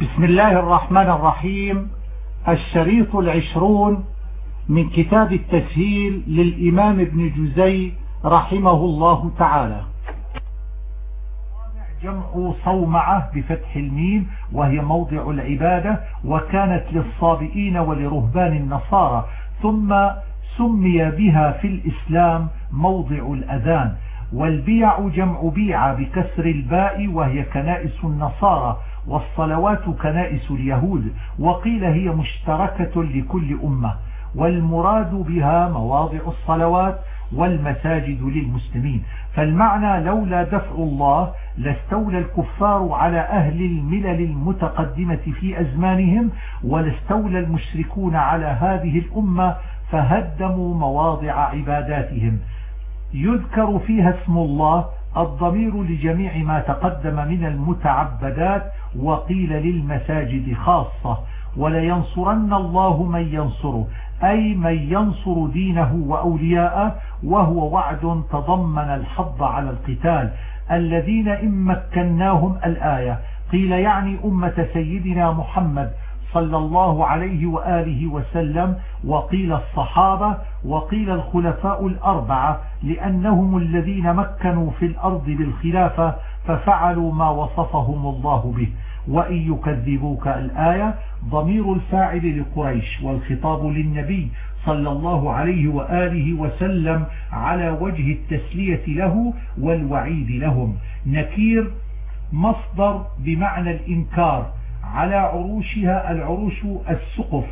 بسم الله الرحمن الرحيم. الشريط العشرون من كتاب التسهيل للإمام ابن جزي رحمه الله تعالى. جمع صومعة بفتح الميم وهي موضع العبادة وكانت للصابئين ولرهبان النصارى ثم سمي بها في الإسلام موضع الأذان. والبيع جمع بيع بكسر الباء وهي كنائس النصارى والصلوات كنائس اليهود وقيل هي مشتركة لكل أمة والمراد بها مواضع الصلوات والمساجد للمسلمين فالمعنى لولا دفع الله لاستولى الكفار على أهل الملل المتقدمة في أزمانهم ولاستولى المشركون على هذه الأمة فهدموا مواضع عباداتهم يذكر فيها اسم الله الضمير لجميع ما تقدم من المتعبدات وقيل للمساجد خاصة. ولينصرن الله من ينصره أي من ينصر دينه وأولياءه وهو وعد تضمن الحظ على القتال. الذين إن مكناهم الآية قيل يعني أمة سيدنا محمد صلى الله عليه وآله وسلم وقيل الصحابة وقيل الخلفاء الأربعة لأنهم الذين مكنوا في الأرض بالخلافة ففعلوا ما وصفهم الله به. وإن يكذبوك الآية ضمير الفاعل لقريش والخطاب للنبي صلى الله عليه وآله وسلم على وجه التسلية له والوعيد لهم. نكير مصدر بمعنى الإنكار على عروشها العروش السقف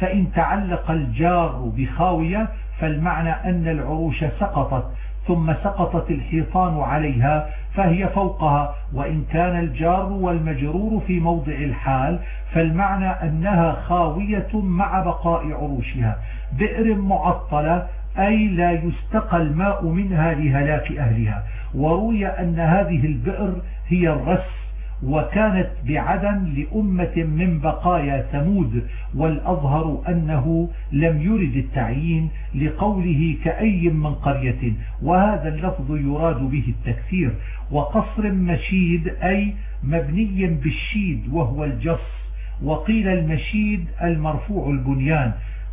فإن تعلق الجار بخاوية فالمعنى أن العروش سقطت ثم سقطت الحيطان عليها فهي فوقها وإن كان الجار والمجرور في موضع الحال فالمعنى أنها خاوية مع بقاء عروشها. بئر معطلة أي لا يستقى الماء منها لهلاك أهلها. وروي أن هذه البئر هي الرس وكانت بعدن لأمة من بقايا ثمود والأظهر أنه لم يرد التعيين لقوله كأي من قرية وهذا اللفظ يراد به التكثير وقصر مشيد أي مبني بالشيد وهو الجص. وقيل المشيد المرفوع البنيان.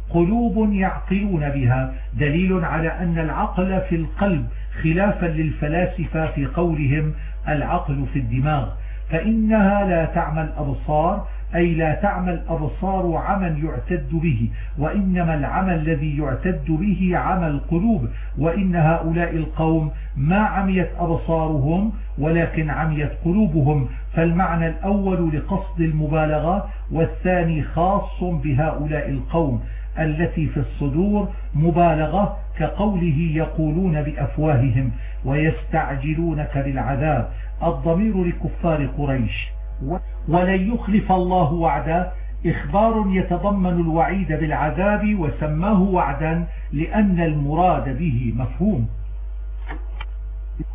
قلوب يعقلون بها. دليل على أن العقل في القلب خلافا للفلاسفة في قولهم العقل في الدماغ. فإنها لا تعمى الأبصار أي لا تعمى الأبصار عمى يعتد به وإنما العمى الذي يعتد به عمى القلوب وإن هؤلاء القوم ما عميت أبصارهم ولكن عميت قلوبهم. فالمعنى الأول لقصد المبالغة والثاني خاص بهؤلاء القوم التي في الصدور مبالغة كقوله يقولون بأفواههم ويستعجلونك بالعذاب. الضمير لكفار قريش. ولن يخلف الله وعدا. إخبار يتضمن الوعيد بالعذاب وسماه وعدا لأن المراد به مفهوم.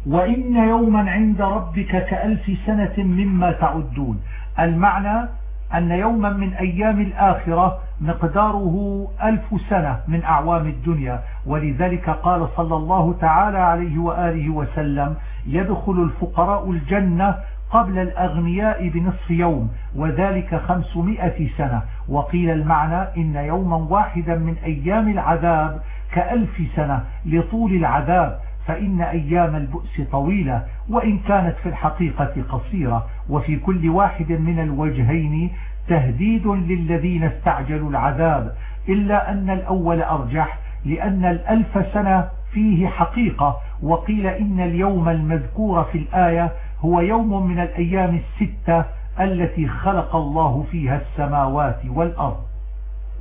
وإن يوما عند ربك كألف سنة مما تعدون. المعنى أن يوما من أيام الآخرة مقداره ألف سنة من أعوام الدنيا. ولذلك قال صلى الله تعالى عليه وآله وسلم يدخل الفقراء الجنة قبل الأغنياء بنصف يوم وذلك خمسمائة سنة. وقيل المعنى إن يوما واحدا من أيام العذاب كألف سنة لطول العذاب فإن أيام البؤس طويلة وإن كانت في الحقيقة قصيرة. وفي كل واحد من الوجهين تهديد للذين استعجلوا العذاب إلا أن الأول أرجح لأن الألف سنة فيه حقيقة وقيل إن اليوم المذكور في الآية هو يوم من الأيام الستة التي خلق الله فيها السماوات والأرض.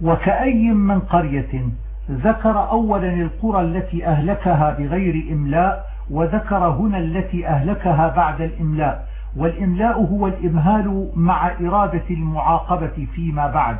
وكأي من قرية ذكر أولا القرى التي أهلكها بغير إملاء وذكر هنا التي أهلكها بعد الإملاء. والإملاء هو الإمهال مع إرادة المعاقبة فيما بعد.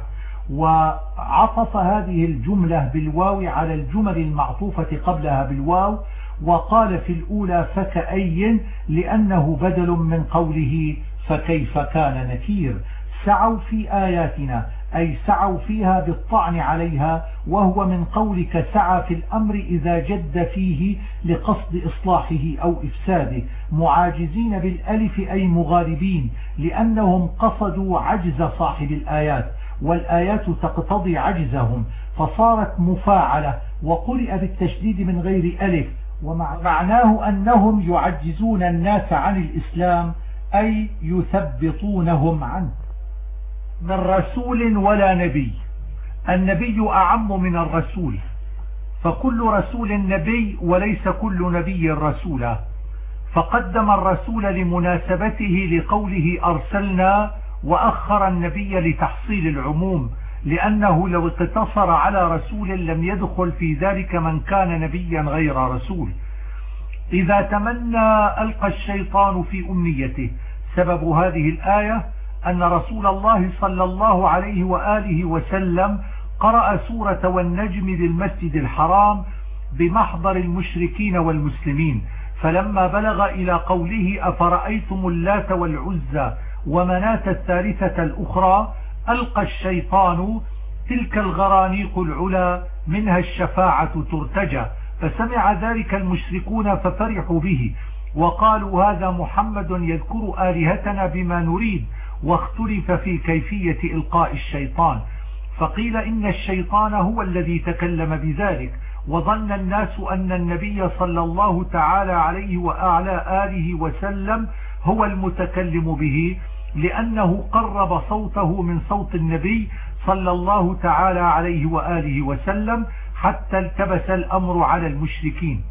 وعطف هذه الجملة بالواو على الجمل المعطوفة قبلها بالواو وقال في الأولى فكأي لأنه بدل من قوله فكيف كان نكير. سعوا في آياتنا أي سعوا فيها بالطعن عليها وهو من قولك سعى في الأمر إذا جد فيه لقصد إصلاحه أو إفساده. معاجزين بالألف أي مغالبين لأنهم قصدوا عجز صاحب الآيات. والآيات تقتضي عجزهم فصارت مفاعلة وقرئ بالتشديد من غير ألف ومعناه أنهم يعجزون الناس عن الإسلام أي يثبطونهم عنه. من رسول ولا نبي. النبي أعم من الرسول. فكل رسول نبي وليس كل نبي رسولا. فقدم الرسول لمناسبته لقوله أرسلنا وأخر النبي لتحصيل العموم لأنه لو اقتصر على رسول لم يدخل في ذلك من كان نبيا غير رسول. إذا تمنى ألقى الشيطان في أمنيته. سبب هذه الآية أن رسول الله صلى الله عليه وآله وسلم قرأ سورة والنجم للمسجد الحرام بمحضر المشركين والمسلمين. فلما بلغ إلى قوله أفرأيتم اللات والعزى ومناة الثالثة الأخرى ألقى الشيطان تلك الغرانيق العلا منها الشفاعة ترتجى فسمع ذلك المشركون ففرحوا به وقالوا هذا محمد يذكر آلهتنا بما نريد واختلف في كيفية إلقاء الشيطان فقيل إن الشيطان هو الذي تكلم بذلك وظن الناس أن النبي صلى الله تعالى عليه وأعلى آله وسلم هو المتكلم به لأنه قرب صوته من صوت النبي صلى الله تعالى عليه وآله وسلم حتى التبس الأمر على المشركين.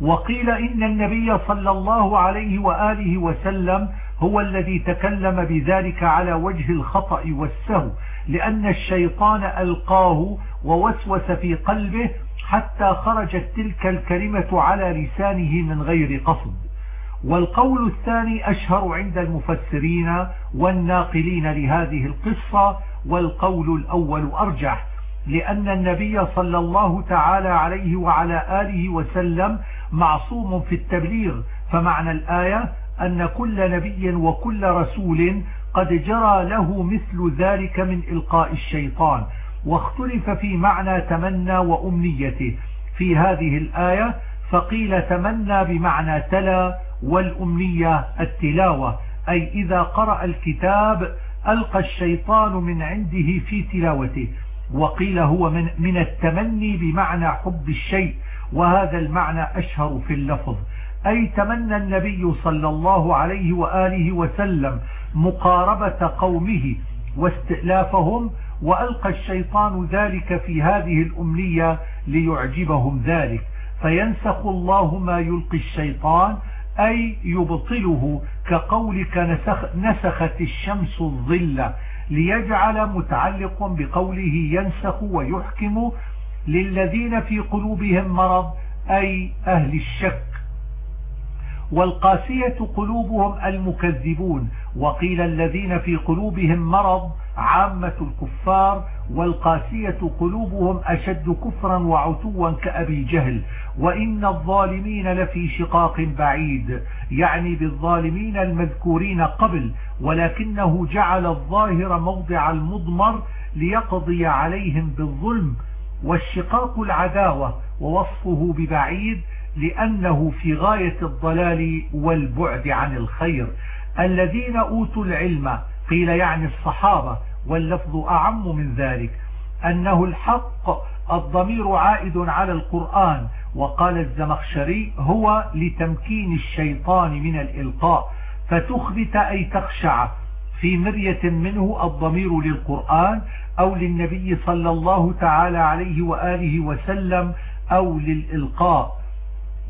وقيل إن النبي صلى الله عليه وآله وسلم هو الذي تكلم بذلك على وجه الخطأ والسهو لأن الشيطان ألقاه ووسوس في قلبه حتى خرجت تلك الكلمة على لسانه من غير قصد. والقول الثاني أشهر عند المفسرين والناقلين لهذه القصة والقول الأول أرجح لأن النبي صلى الله تعالى عليه وعلى آله وسلم معصوم في التبليغ. فمعنى الآية أن كل نبي وكل رسول قد جرى له مثل ذلك من إلقاء الشيطان. واختلف في معنى تمنى وأمنيته. في هذه الآية فقيل تمنى بمعنى تلا والأمنية التلاوة. أي إذا قرأ الكتاب ألقى الشيطان من عنده في تلاوته. وقيل هو من, من التمني بمعنى حب الشيء. وهذا المعنى أشهر في اللفظ. أي تمنى النبي صلى الله عليه وآله وسلم مقاربة قومه واستئلافهم وألقى الشيطان ذلك في هذه الأمنية ليعجبهم ذلك. فينسخ الله ما يلقي الشيطان أي يبطله كقولك نسخ نسخت الشمس الظل ليجعل متعلق بقوله ينسخ ويحكم للذين في قلوبهم مرض أي أهل الشك. والقاسية قلوبهم المكذبون وقيل الذين في قلوبهم مرض عامة الكفار والقاسية قلوبهم أشد كفرا وعتوا كأبي جهل. وإن الظالمين لفي شقاق بعيد يعني بالظالمين المذكورين قبل ولكنه جعل الظاهر موضع المضمر ليقضي عليهم بالظلم والشقاق العداوة ووصفه ببعيد لأنه في غاية الضلال والبعد عن الخير. الذين أوتوا العلم قيل يعني الصحابة واللفظ أعم من ذلك أنه الحق الضمير عائد على القرآن وقال الزمخشري هو لتمكين الشيطان من الإلقاء فتخبت أي تخشع في مرية منه الضمير للقرآن أو للنبي صلى الله تعالى عليه وآله وسلم أو للإلقاء.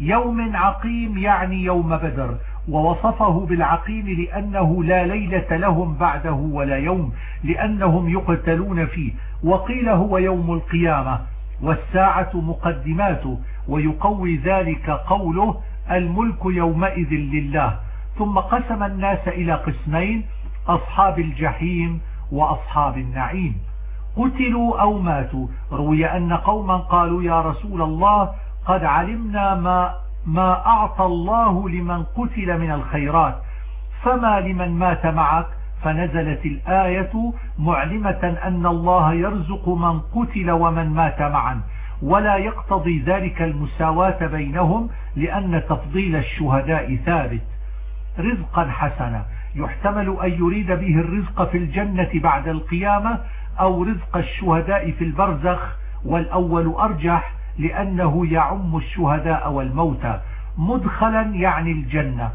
يوم عقيم يعني يوم بدر ووصفه بالعقيم لأنه لا ليلة لهم بعده ولا يوم لأنهم يقتلون فيه وقيل هو يوم القيامة والساعة مقدماته ويقوي ذلك قوله الملك يومئذ لله. ثم قسم الناس إلى قسمين أصحاب الجحيم وأصحاب النعيم. قتلوا أو ماتوا. روي أن قوما قالوا يا رسول الله قد علمنا ما, ما أعطى الله لمن قتل من الخيرات. فما لمن مات معك؟ فنزلت الآية معلمة أن الله يرزق من قتل ومن مات معا. ولا يقتضي ذلك المساواة بينهم لأن تفضيل الشهداء ثابت. رزقا حسنا. يحتمل أن يريد به الرزق في الجنة بعد القيامة أو رزق الشهداء في البرزخ والأول أرجح لأنه يعم الشهداء والموتى مدخلا يعني الجنة.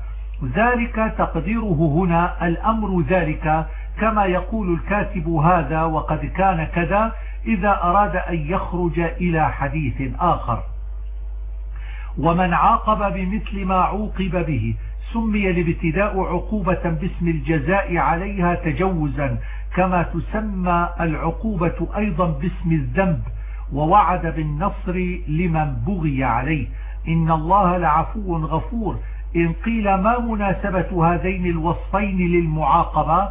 ذلك تقديره هنا الأمر ذلك كما يقول الكاتب هذا وقد كان كذا إذا أراد أن يخرج إلى حديث آخر. ومن عاقب بمثل ما عوقب به سمي الابتداء عقوبة باسم الجزاء عليها تجوزا كما تسمى العقوبة أيضا باسم الذنب ووعد بالنصر لمن بغي عليه. إن الله لعفو غفور. إن قيل ما مناسبة هذين الوصفين للمعاقبة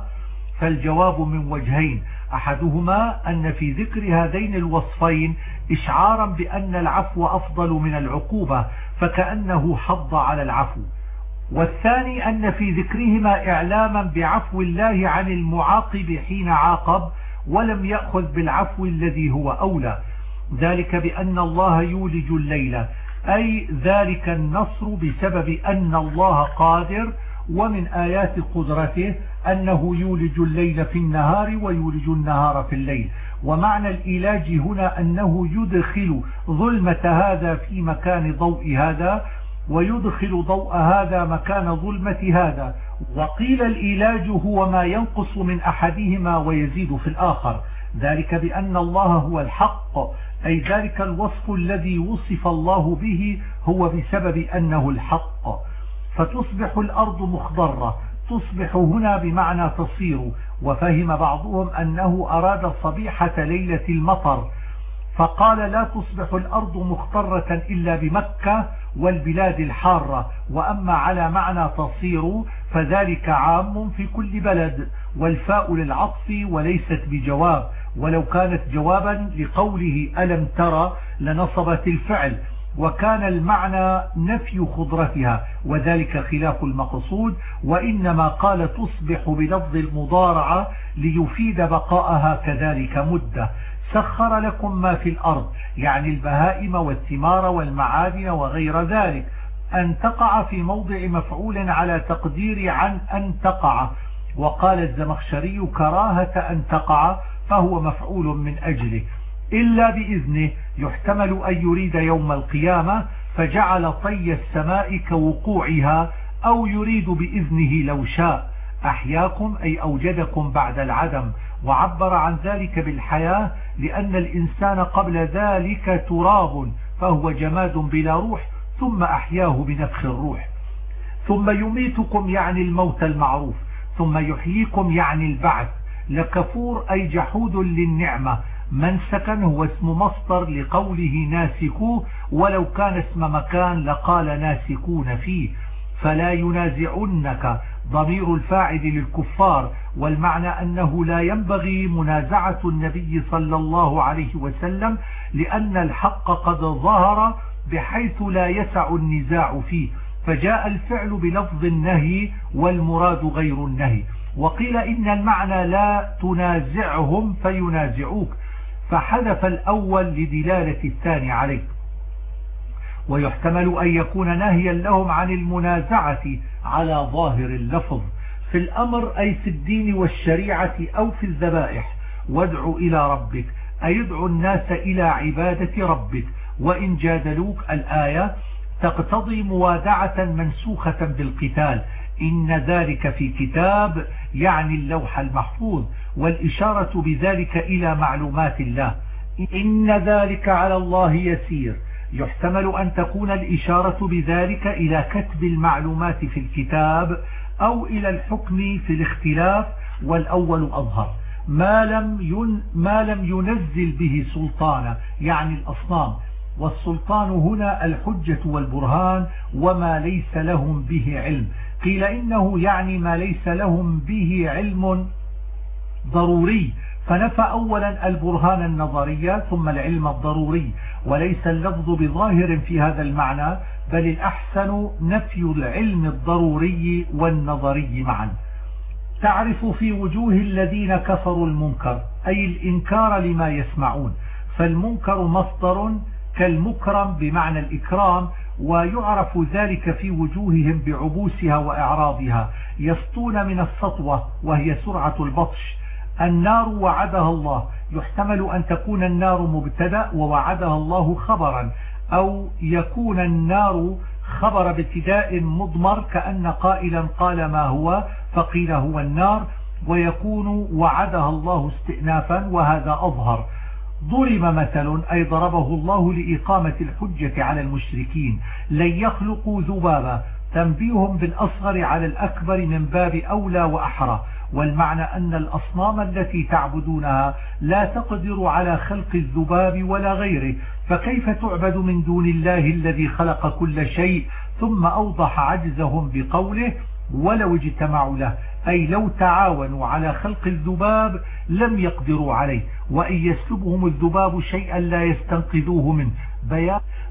فالجواب من وجهين. أحدهما أن في ذكر هذين الوصفين إشعارا بأن العفو أفضل من العقوبة فكأنه حض على العفو. والثاني أن في ذكرهما إعلاما بعفو الله عن المعاقب حين عاقب ولم يأخذ بالعفو الذي هو أولى. ذلك بأن الله يولج الليل أي ذلك النصر بسبب أن الله قادر ومن آيات قدرته أنه يولج الليل في النهار ويولج النهار في الليل. ومعنى الإيلاج هنا أنه يدخل ظلمة هذا في مكان ضوء هذا ويدخل ضوء هذا مكان ظلمة هذا. وقيل الإيلاج هو ما ينقص من أحدهما ويزيد في الآخر. ذلك بأن الله هو الحق أي ذلك الوصف الذي وصف الله به هو بسبب أنه الحق. فتصبح الأرض مخضرة تصبح هنا بمعنى تصير. وفهم بعضهم أنه أراد صبيحة ليلة المطر فقال لا تصبح الأرض مخضرة إلا بمكة والبلاد الحارة. وأما على معنى تصير فذلك عام في كل بلد والفاء للعطف وليست بجواب. ولو كانت جوابا لقوله ألم ترى لنصبت الفعل. وكان المعنى نفي خضرتها وذلك خلاف المقصود وإنما قال تصبح بلفظ المضارعة ليفيد بقاءها كذلك مدة. سخر لكم ما في الأرض يعني البهائم والثمار والمعادن وغير ذلك أن تقع في موضع مفعول على تقدير عن أن تقع. وقال الزمخشري كراهة أن تقع فهو مفعول من أجله. إلا بإذنه. يحتمل أن يريد يوم القيامة فجعل طي السماء كوقوعها أو يريد بإذنه لو شاء. أحياكم أي أوجدكم بعد العدم. وعبر عن ذلك بالحياة لأن الإنسان قبل ذلك تراب فهو جماد بلا روح ثم أحياه بنفخ الروح. ثم يميتكم يعني الموت المعروف ثم يحييكم يعني البعث. لكفور أي جحود للنعمة. من سكن هو اسم مصدر لقوله ناسكوه ولو كان اسم مكان لقال ناسكون فيه. فلا ينازعنك ضمير الفاعل للكفار والمعنى أنه لا ينبغي منازعة النبي صلى الله عليه وسلم لأن الحق قد ظهر بحيث لا يسع النزاع فيه. فجاء الفعل بلفظ النهي والمراد غير النهي. وقيل إن المعنى لا تنازعهم فينازعوك. فحذف الأول لدلالة الثاني عليه. ويحتمل أن يكون ناهيا لهم عن المنازعة على ظاهر اللفظ في الأمر أي في الدين والشريعة أو في الذبائح. وادع إلى ربك أي ادعو الناس إلى عبادة ربك. وإن جادلوك الآية تقتضي موادعة منسوخة بالقتال. إن ذلك في كتاب يعني اللوح المحفوظ. والإشارة بذلك إلى معلومات الله. إن ذلك على الله يسير. يحتمل أن تكون الإشارة بذلك إلى كتب المعلومات في الكتاب أو إلى الحكم في الاختلاف والأول أظهر. ما لم, ين ما لم ينزل به سلطانا يعني الأصنام. والسلطان هنا الحجة والبرهان وما ليس لهم به علم. قيل إنه يعني ما ليس لهم به علم ضروري. فنفى أولا البرهان النظري ثم العلم الضروري وليس اللفظ بظاهر في هذا المعنى بل الأحسن نفي العلم الضروري والنظري معا. تعرف في وجوه الذين كفروا المنكر أي الإنكار لما يسمعون. فالمنكر مصدر كالمكرم بمعنى الإكرام ويعرف ذلك في وجوههم بعبوسها وإعراضها. يسطون من السطوة وهي سرعة البطش. النار وعدها الله. يحتمل أن تكون النار مبتدأ ووعدها الله خبرا أو يكون النار خبر ابتداء مضمر كأن قائلا قال ما هو فقيل هو النار ويكون وعدها الله استئنافا وهذا أظهر. ضرب مثل أي ضربه الله لإقامة الحجة على المشركين. لن يخلقوا ذبابا. تنبيه بالأصغر على الأكبر من باب أولى وأحرى. والمعنى أن الأصنام التي تعبدونها لا تقدر على خلق الذباب ولا غيره فكيف تعبد من دون الله الذي خلق كل شيء ثم أوضح عجزهم بقوله ولو اجتمعوا له؟ أي لو تعاونوا على خلق الذباب لم يقدروا عليه وإن يسلبهم الذباب شيئا لا يستنقذوه منه.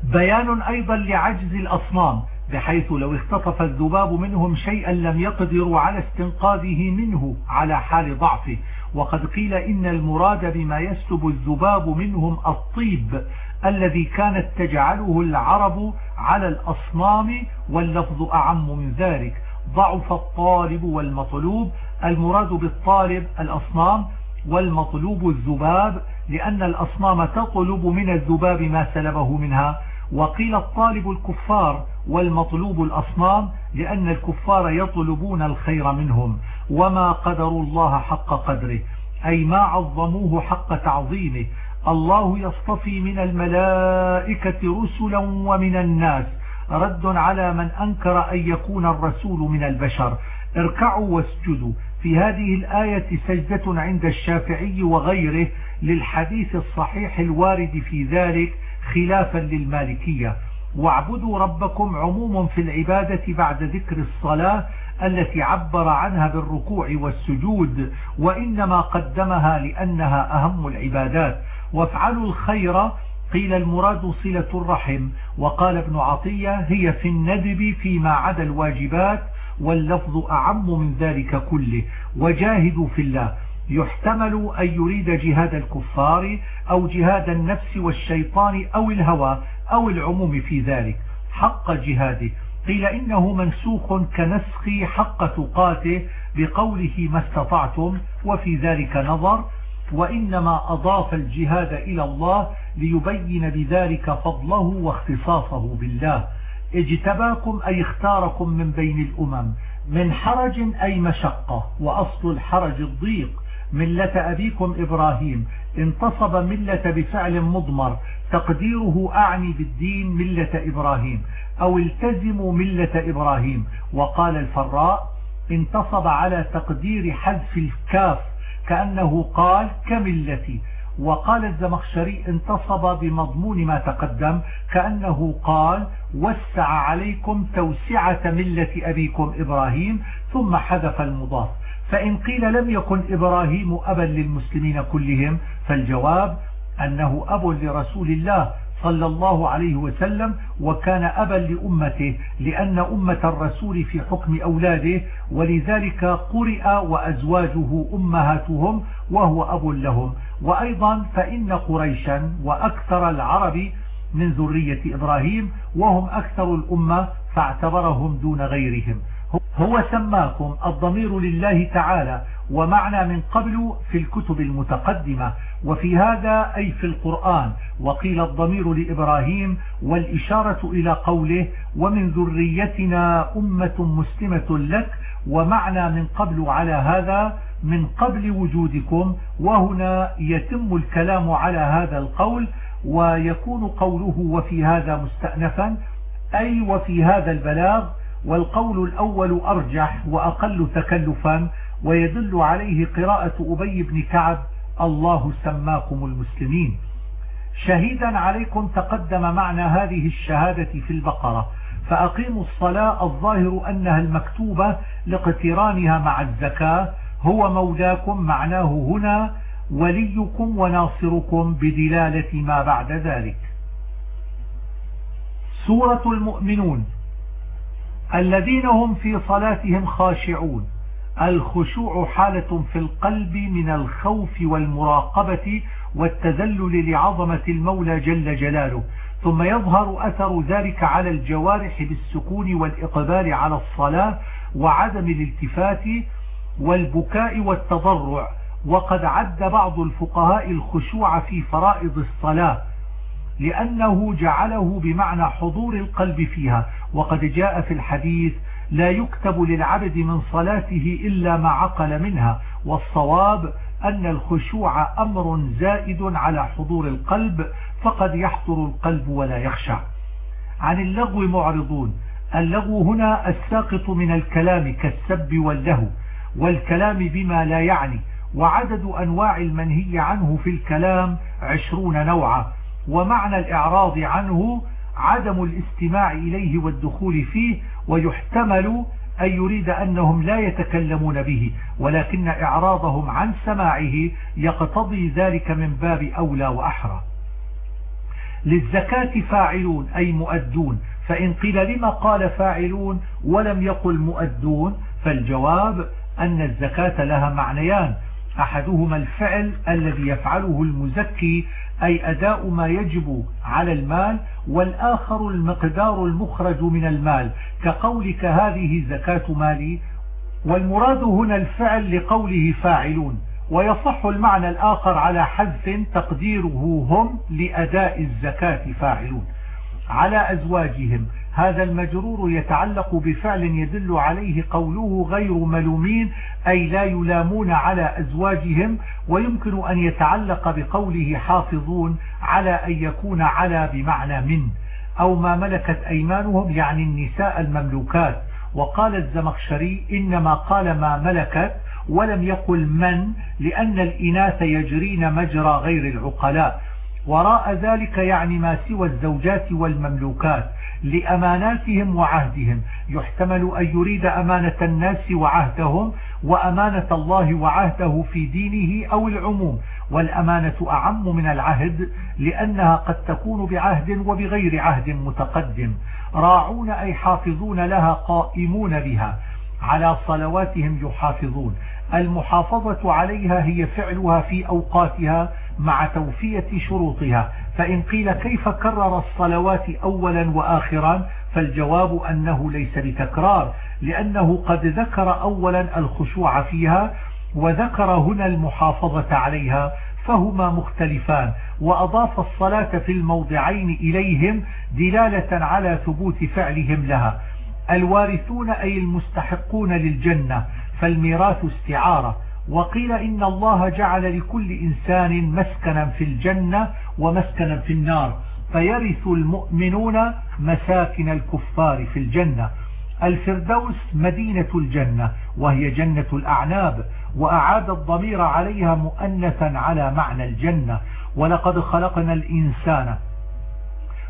بيان, أيضا لعجز الأصنام. بحيث لو اختطف الذباب منهم شيئا لم يقدروا على استنقاذه منه على حال ضعفه. وقد قيل إن المراد بما يسلب الذباب منهم الطيب الذي كانت تجعله العرب على الأصنام واللفظ أعم من ذلك. ضعف الطالب والمطلوب المراد بالطالب الأصنام والمطلوب الذباب لأن الأصنام تطلب من الذباب ما سلبه منها. وقيل الطالب الكفار والمطلوب الأصنام لأن الكفار يطلبون الخير منهم وما قدروا الله حق قدره أي ما عظموه حق تعظيمه. الله يصطفي من الملائكة رسلا ومن الناس. رد على من أنكر أن يكون الرسول من البشر. اركعوا واسجدوا. في هذه الآية سجدة عند الشافعي وغيره للحديث الصحيح الوارد في ذلك خلافا للمالكية. واعبدوا ربكم عموم في العبادة بعد ذكر الصلاة التي عبر عنها بالركوع والسجود وإنما قدمها لأنها أهم العبادات. وافعلوا الخير قيل المراد صلة الرحم. وقال ابن عطية هي في الندب فيما عدا الواجبات واللفظ أعم من ذلك كله. وجاهدوا في الله. يحتمل أن يريد جهاد الكفار أو جهاد النفس والشيطان أو الهوى أو العموم في ذلك حق جهاده. قيل إنه منسوخ كنسخ حق تقاته بقوله ما استطعتم وفي ذلك نظر وإنما أضاف الجهاد إلى الله ليبين بذلك فضله واختصاصه بالله. اجتباكم أي اختاركم من بين الأمم من حرج أي مشقة وأصل الحرج الضيق. ملة أبيكم إبراهيم. انتصب ملة بفعل مضمر. تقديره أعني بالدين ملة إبراهيم. أو التزموا ملة إبراهيم. وقال الفراء انتصب على تقدير حذف الكاف كأنه قال كملتي. وقال الزمخشري انتصب بمضمون ما تقدم كأنه قال وسع عليكم توسعة ملة أبيكم إبراهيم ثم حذف المضاف. فإن قيل لم يكن إبراهيم أبا للمسلمين كلهم فالجواب أنه أب لرسول الله صلى الله عليه وسلم وكان أبا لأمته لأن أمة الرسول في حكم أولاده ولذلك قرئ وأزواجه أمهاتهم وهو أب لهم. وأيضا فإن قريشا وأكثر العرب من ذرية إبراهيم وهم أكثر الأمة فاعتبرهم دون غيرهم. هو سماكم الضمير لله تعالى ومعنى من قبل في الكتب المتقدمة. وفي هذا أي في القرآن وقيل الضمير لإبراهيم والإشارة إلى قوله ومن ذريتنا أمة مسلمة لك ومعنى من قبل على هذا من قبل وجودكم وهنا يتم الكلام على هذا القول ويكون قوله وفي هذا مستأنفا أي وفي هذا البلاغ والقول الأول أرجح وأقل تكلفا ويدل عليه قراءة أبي بن كعب الله سماكم المسلمين شهيدا عليكم تقدم معنى هذه الشهادة في البقرة. فأقيموا الصلاة الظاهر أنها المكتوبة لاقترانها مع الزكاة. هو مولاكم معناه هنا وليكم وناصركم بدلالة ما بعد ذلك. سورة المؤمنون. الذين هم في صلاتهم خاشعون. الخشوع حالة في القلب من الخوف والمراقبة والتذلل لعظمة المولى جل جلاله. ثم يظهر أثر ذلك على الجوارح بالسكون والإقبال على الصلاة وعدم الالتفات والبكاء والتضرع. وقد عد بعض الفقهاء الخشوع في فرائض الصلاة. لأنه جعله بمعنى حضور القلب فيها. وقد جاء في الحديث لا يكتب للعبد من صلاته إلا ما عقل منها. والصواب أن الخشوع أمر زائد على حضور القلب فقد يحضر القلب ولا يخشع عن اللغو معرضون. اللغو هنا الساقط من الكلام كالسب واللهو والكلام بما لا يعني. وعدد أنواع المنهي عنه في الكلام عشرون نوعا. ومعنى الإعراض عنه عدم الاستماع إليه والدخول فيه ويحتمل أن يريد أنهم لا يتكلمون به ولكن إعراضهم عن سماعه يقتضي ذلك من باب أولى وأحرى. للزكاة فاعلون أي مؤدون فإن قيل لما قال فاعلون ولم يقل مؤدون فالجواب أن الزكاة لها معنيان أحدهما الفعل الذي يفعله المزكي أي أداء ما يجب على المال والآخر المقدار المخرج من المال. كقولك هذه زكاة مالي والمراد هنا الفعل لقوله فاعلون. ويصح المعنى الآخر على حذف تقديره هم لأداء الزكاة فاعلون. على أزواجهم هذا المجرور يتعلق بفعل يدل عليه قوله غير ملومين أي لا يلامون على أزواجهم ويمكن أن يتعلق بقوله حافظون على أن يكون على بمعنى من. أو ما ملكت أيمانهم يعني النساء المملوكات. وقال الزمخشري إنما قال ما ملكت ولم يقل من لأن الإناث يجرين مجرى غير العقلاء. وراء ذلك يعني ما سوى الزوجات والمملوكات. لأماناتهم وعهدهم. يحتمل أن يريد أمانة الناس وعهدهم وأمانة الله وعهده في دينه أو العموم. والأمانة أعم من العهد لأنها قد تكون بعهد وبغير عهد متقدم. راعون أي حافظون لها قائمون بها. على صلواتهم يحافظون. المحافظة عليها هي فعلها في أوقاتها مع توفية شروطها. فإن قيل كيف كرر الصلوات أولا وآخرا فالجواب أنه ليس بتكرار لأنه قد ذكر أولا الخشوع فيها وذكر هنا المحافظة عليها فهما مختلفان وأضاف الصلاة في الموضعين إليهم دلالة على ثبوت فعلهم لها. الوارثون أي المستحقون للجنة فالميراث استعارة. وقيل إن الله جعل لكل إنسان مسكنا في الجنة ومسكنا في النار. فيرث المؤمنون مساكن الكفار في الجنة. الفردوس مدينة الجنة وهي جنة الأعناب وأعاد الضمير عليها مؤنثا على معنى الجنة. ولقد خلقنا الإنسان.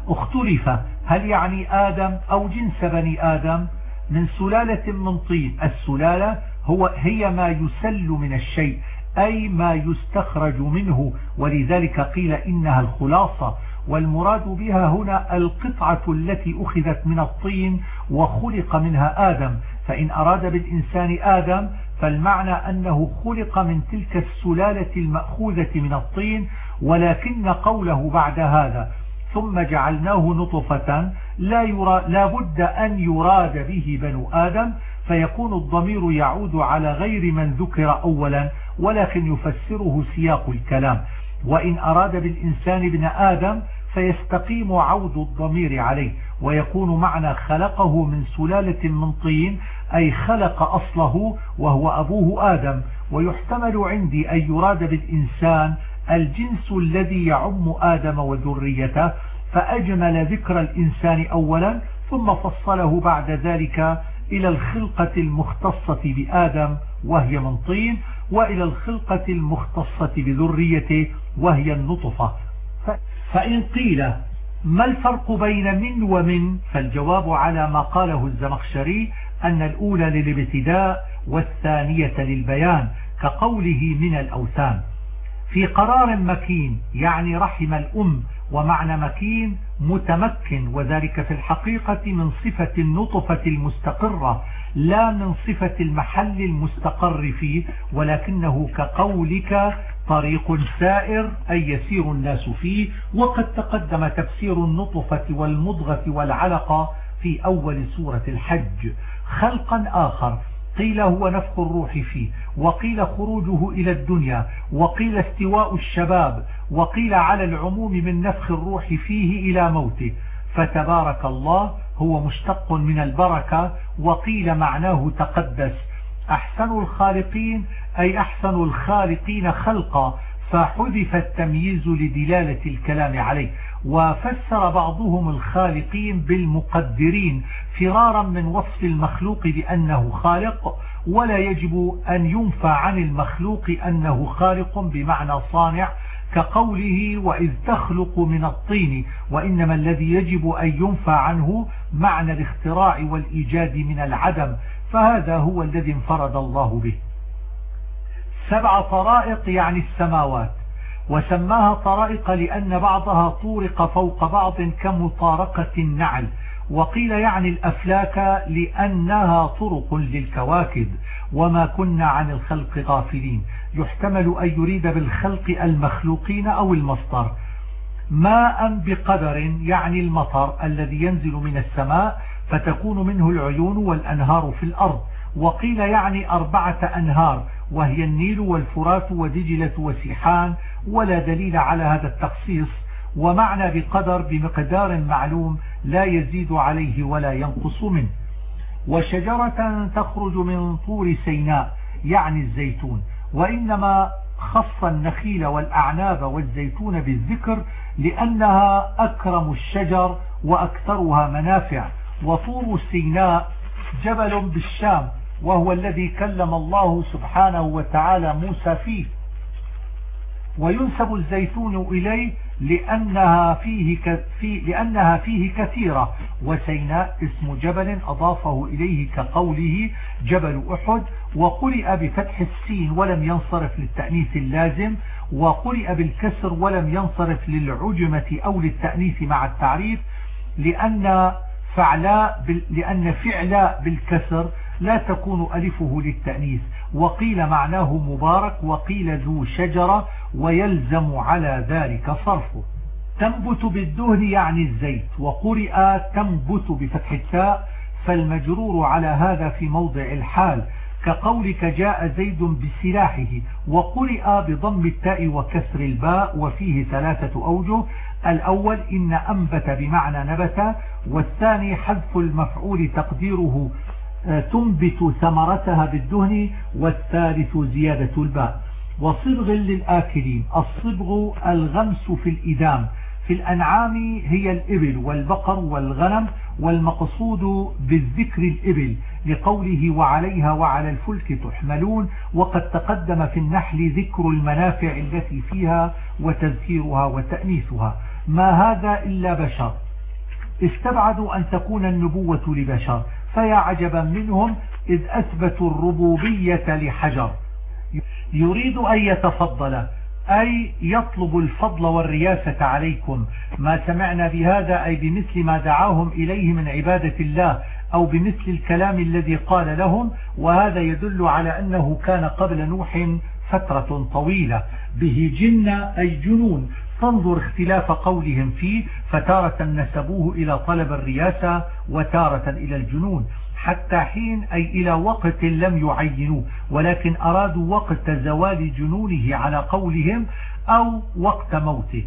اختلف هل يعني آدم أو جنس بني آدم؟ من سلالة من طين. السلالة هو هي ما يسل من الشيء. أي ما يستخرج منه. ولذلك قيل إنها الخلاصة. والمراد بها هنا القطعة التي أخذت من الطين وخلق منها آدم. فإن أراد بالإنسان آدم فالمعنى أنه خلق من تلك السلالة المأخوذة من الطين ولكن قوله بعد هذا ثم جعلناه نطفة لا, يرى لا بد أن يراد به بنو آدم. فيكون الضمير يعود على غير من ذكر أولا ولكن يفسره سياق الكلام. وإن أراد بالإنسان ابن آدم فيستقيم عود الضمير عليه ويكون معنى خلقه من سلالة من طين أي خلق أصله وهو أبوه آدم. ويحتمل عندي أن يراد بالإنسان الجنس الذي يعم آدم وذريته فأجمل ذكر الإنسان أولا ثم فصله بعد ذلك إلى الخلقة المختصة بآدم وهي من طين وإلى الخلقة المختصة بذريته وهي النطفة. فإن قيل ما الفرق بين من ومن فالجواب على ما قاله الزمخشري أن الأولى للابتداء والثانية للبيان كقوله من الأوثان. في قرار مكين يعني رحم الأم ومعنى مكين متمكن وذلك في الحقيقة من صفة النطفة المستقرة لا من صفة المحل المستقر فيه ولكنه كقولك طريق سائر أي يسير الناس فيه وقد تقدم تفسير النطفة والمضغة والعلقة في أول سورة الحج. خلقا آخر قيل هو نفخ الروح فيه وقيل خروجه إلى الدنيا وقيل استواء الشباب وقيل على العموم من نفخ الروح فيه إلى موته. فتبارك الله هو مشتق من البركة وقيل معناه تقدس. أحسن الخالقين أي أحسن الخالقين خلقا. فحذف التمييز لدلالة الكلام عليه. وفسر بعضهم الخالقين بالمقدرين. فرارا من وصف المخلوق بأنه خالق ولا يجب أن ينفى عن المخلوق أنه خالق بمعنى صانع. كقوله وإذ تخلق من الطين وإنما الذي يجب أن ينفى عنه معنى الاختراع والإيجاد من العدم فهذا هو الذي انفرد الله به. سبع طرائق يعني السماوات وسماها طرائق لأن بعضها طورق فوق بعض كمطارقة النعل. وقيل يعني الأفلاك لأنها طرق للكواكب وما كنا عن الخلق غافلين. يحتمل أن يريد بالخلق المخلوقين أو المصدر. ماء بقدر يعني المطر الذي ينزل من السماء فتكون منه العيون والأنهار في الأرض. وقيل يعني أربعة أنهار وهي النيل والفرات ودجلة وسيحان ولا دليل على هذا التخصيص. ومعنى بقدر بمقدار معلوم لا يزيد عليه ولا ينقص منه. وشجرة تخرج من طور سيناء يعني الزيتون. وإنما خص النخيل والأعناب والزيتون بالذكر لأنها أكرم الشجر وأكثرها منافع. وطور سيناء جبل بالشام وهو الذي كلم الله سبحانه وتعالى موسى فيه. وينسب الزيتون إليه لأنها فيه, في لأنها فيه كثيرة. وسيناء اسم جبل أضافه إليه كقوله جبل أحد وقرئ بفتح السين ولم ينصرف للتأنيث اللازم وقرئ بالكسر ولم ينصرف للعجمة أو للتأنيث مع التعريف لأن فعلاء لأن فعلاء بالكسر لا تكون ألفه للتأنيث. وقيل معناه مبارك وقيل ذو شجرة ويلزم على ذلك صرفه. تنبت بالدهن يعني الزيت وقرئ تنبت بفتح التاء. فالمجرور على هذا في موضع الحال كقولك جاء زيد بسلاحه وقرئ بضم التاء وكسر الباء وفيه ثلاثة أوجه. الأول إن أنبت بمعنى نبت والثاني حذف المفعول تقديره تنبت ثمرتها بالدهن والثالث زيادة الباء. وصبغ للآكلين. الصبغ الغمس في الإدام. في الأنعام هي الإبل والبقر والغنم والمقصود بالذكر الإبل. لقوله وعليها وعلى الفلك تحملون. وقد تقدم في النحل ذكر المنافع التي فيها وتذكيرها وتأنيثها. ما هذا إلا بشر. استبعدوا أن تكون النبوة لبشر. فيا عجبا منهم إذ أثبتوا الربوبية لحجر. يريد أن يتفضل أي يطلب الفضل والرياسة عليكم. ما سمعنا بهذا أي بمثل ما دعاهم إليه من عبادة الله أو بمثل الكلام الذي قال لهم. وهذا يدل على أنه كان قبل نوح فترة طويلة. به جن أي جنون. تنظر اختلاف قولهم فيه. فتارة نسبوه إلى طلب الرياسة وتارة إلى الجنون حتى حين أي إلى وقت لم يعينوه ولكن أرادوا وقت زوال جنونه على قولهم أو وقت موته.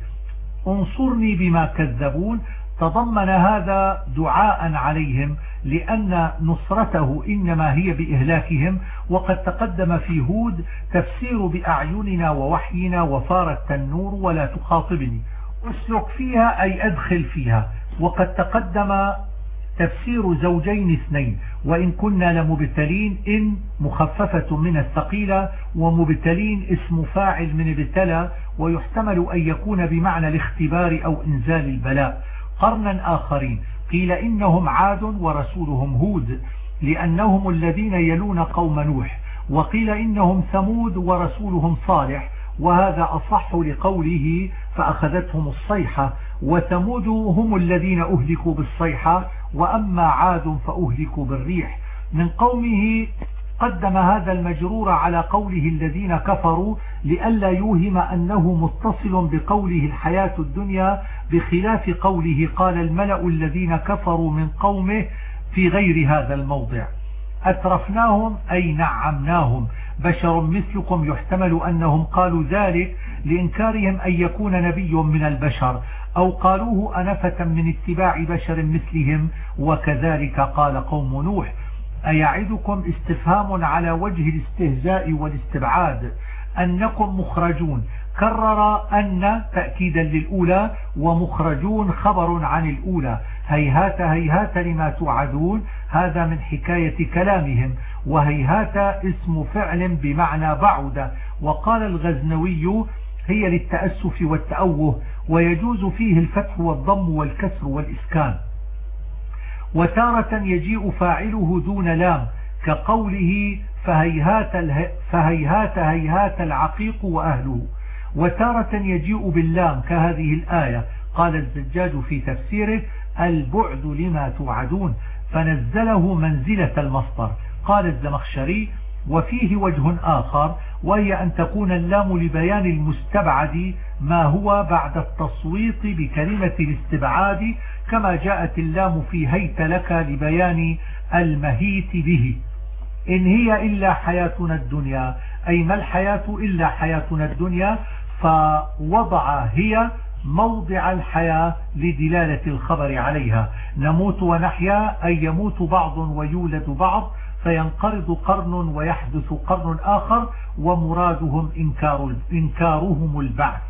انصرني بما كذبون تضمن هذا دعاء عليهم لأن نصرته إنما هي بإهلاكهم وقد تقدم في هود تفسير بأعيننا ووحينا وفار التنور ولا تخاطبني. أسلك فيها أي أدخل فيها. وقد تقدم تفسير زوجين اثنين. وإن كنا لمبتلين إن مخففة من الثقيلة ومبتلين اسم فاعل من ابتلى ويحتمل أن يكون بمعنى الاختبار أو إنزال البلاء. قرنا آخرين. قيل إنهم عاد ورسولهم هود لأنهم الذين يلون قوم نوح. وقيل إنهم ثمود ورسولهم صالح. وهذا أصح لقوله فأخذتهم الصيحة وثمود هم الذين أهلكوا بالصيحة وأما عاد فأهلكوا بالريح. من قومه قدم هذا المجرور على قوله الذين كفروا لئلا يوهم أنه متصل بقوله الحياة الدنيا بخلاف قوله قال الملأ الذين كفروا من قومه في غير هذا الموضع. أترفناهم أي نعمناهم. بشر مثلكم يحتمل أنهم قالوا ذلك لإنكارهم أن يكون نبي من البشر أو قالوه أنفة من اتباع بشر مثلهم وكذلك قال قوم نوح أيعدكم استفهام على وجه الاستهزاء والاستبعاد أنكم مخرجون؟ كرر أن تأكيدا للأولى ومخرجون خبر عن الأولى. هيهات هيهات لما توعدون هذا من حكاية كلامهم. وهيهات اسم فعل بمعنى بعد. وقال الغزنوي هي للتأسف والتأوه ويجوز فيه الفتح والضم والكسر والإسكان. وتارة يجيء فاعله دون لام كقوله فهيهات, فهيهات هيهات العقيق وأهله. وتارة يجيء باللام كهذه الآية. قال الزجاج في تفسيره البعد لما توعدون. فنزله منزلة المصدر. قال الزمخشري وفيه وجه آخر وهي أن تكون اللام لبيان المستبعد ما هو بعد التصويت بكلمة الاستبعاد كما جاءت اللام في هيت لك لبيان المهيت به. إن هي إلا حياتنا الدنيا أي ما الحياة إلا حياتنا الدنيا فوضع هي موضع الحياة لدلالة الخبر عليها. نموت ونحيا أي يموت بعض ويولد بعض فينقرض قرن ويحدث قرن آخر ومرادهم إنكار إنكارهم البعث.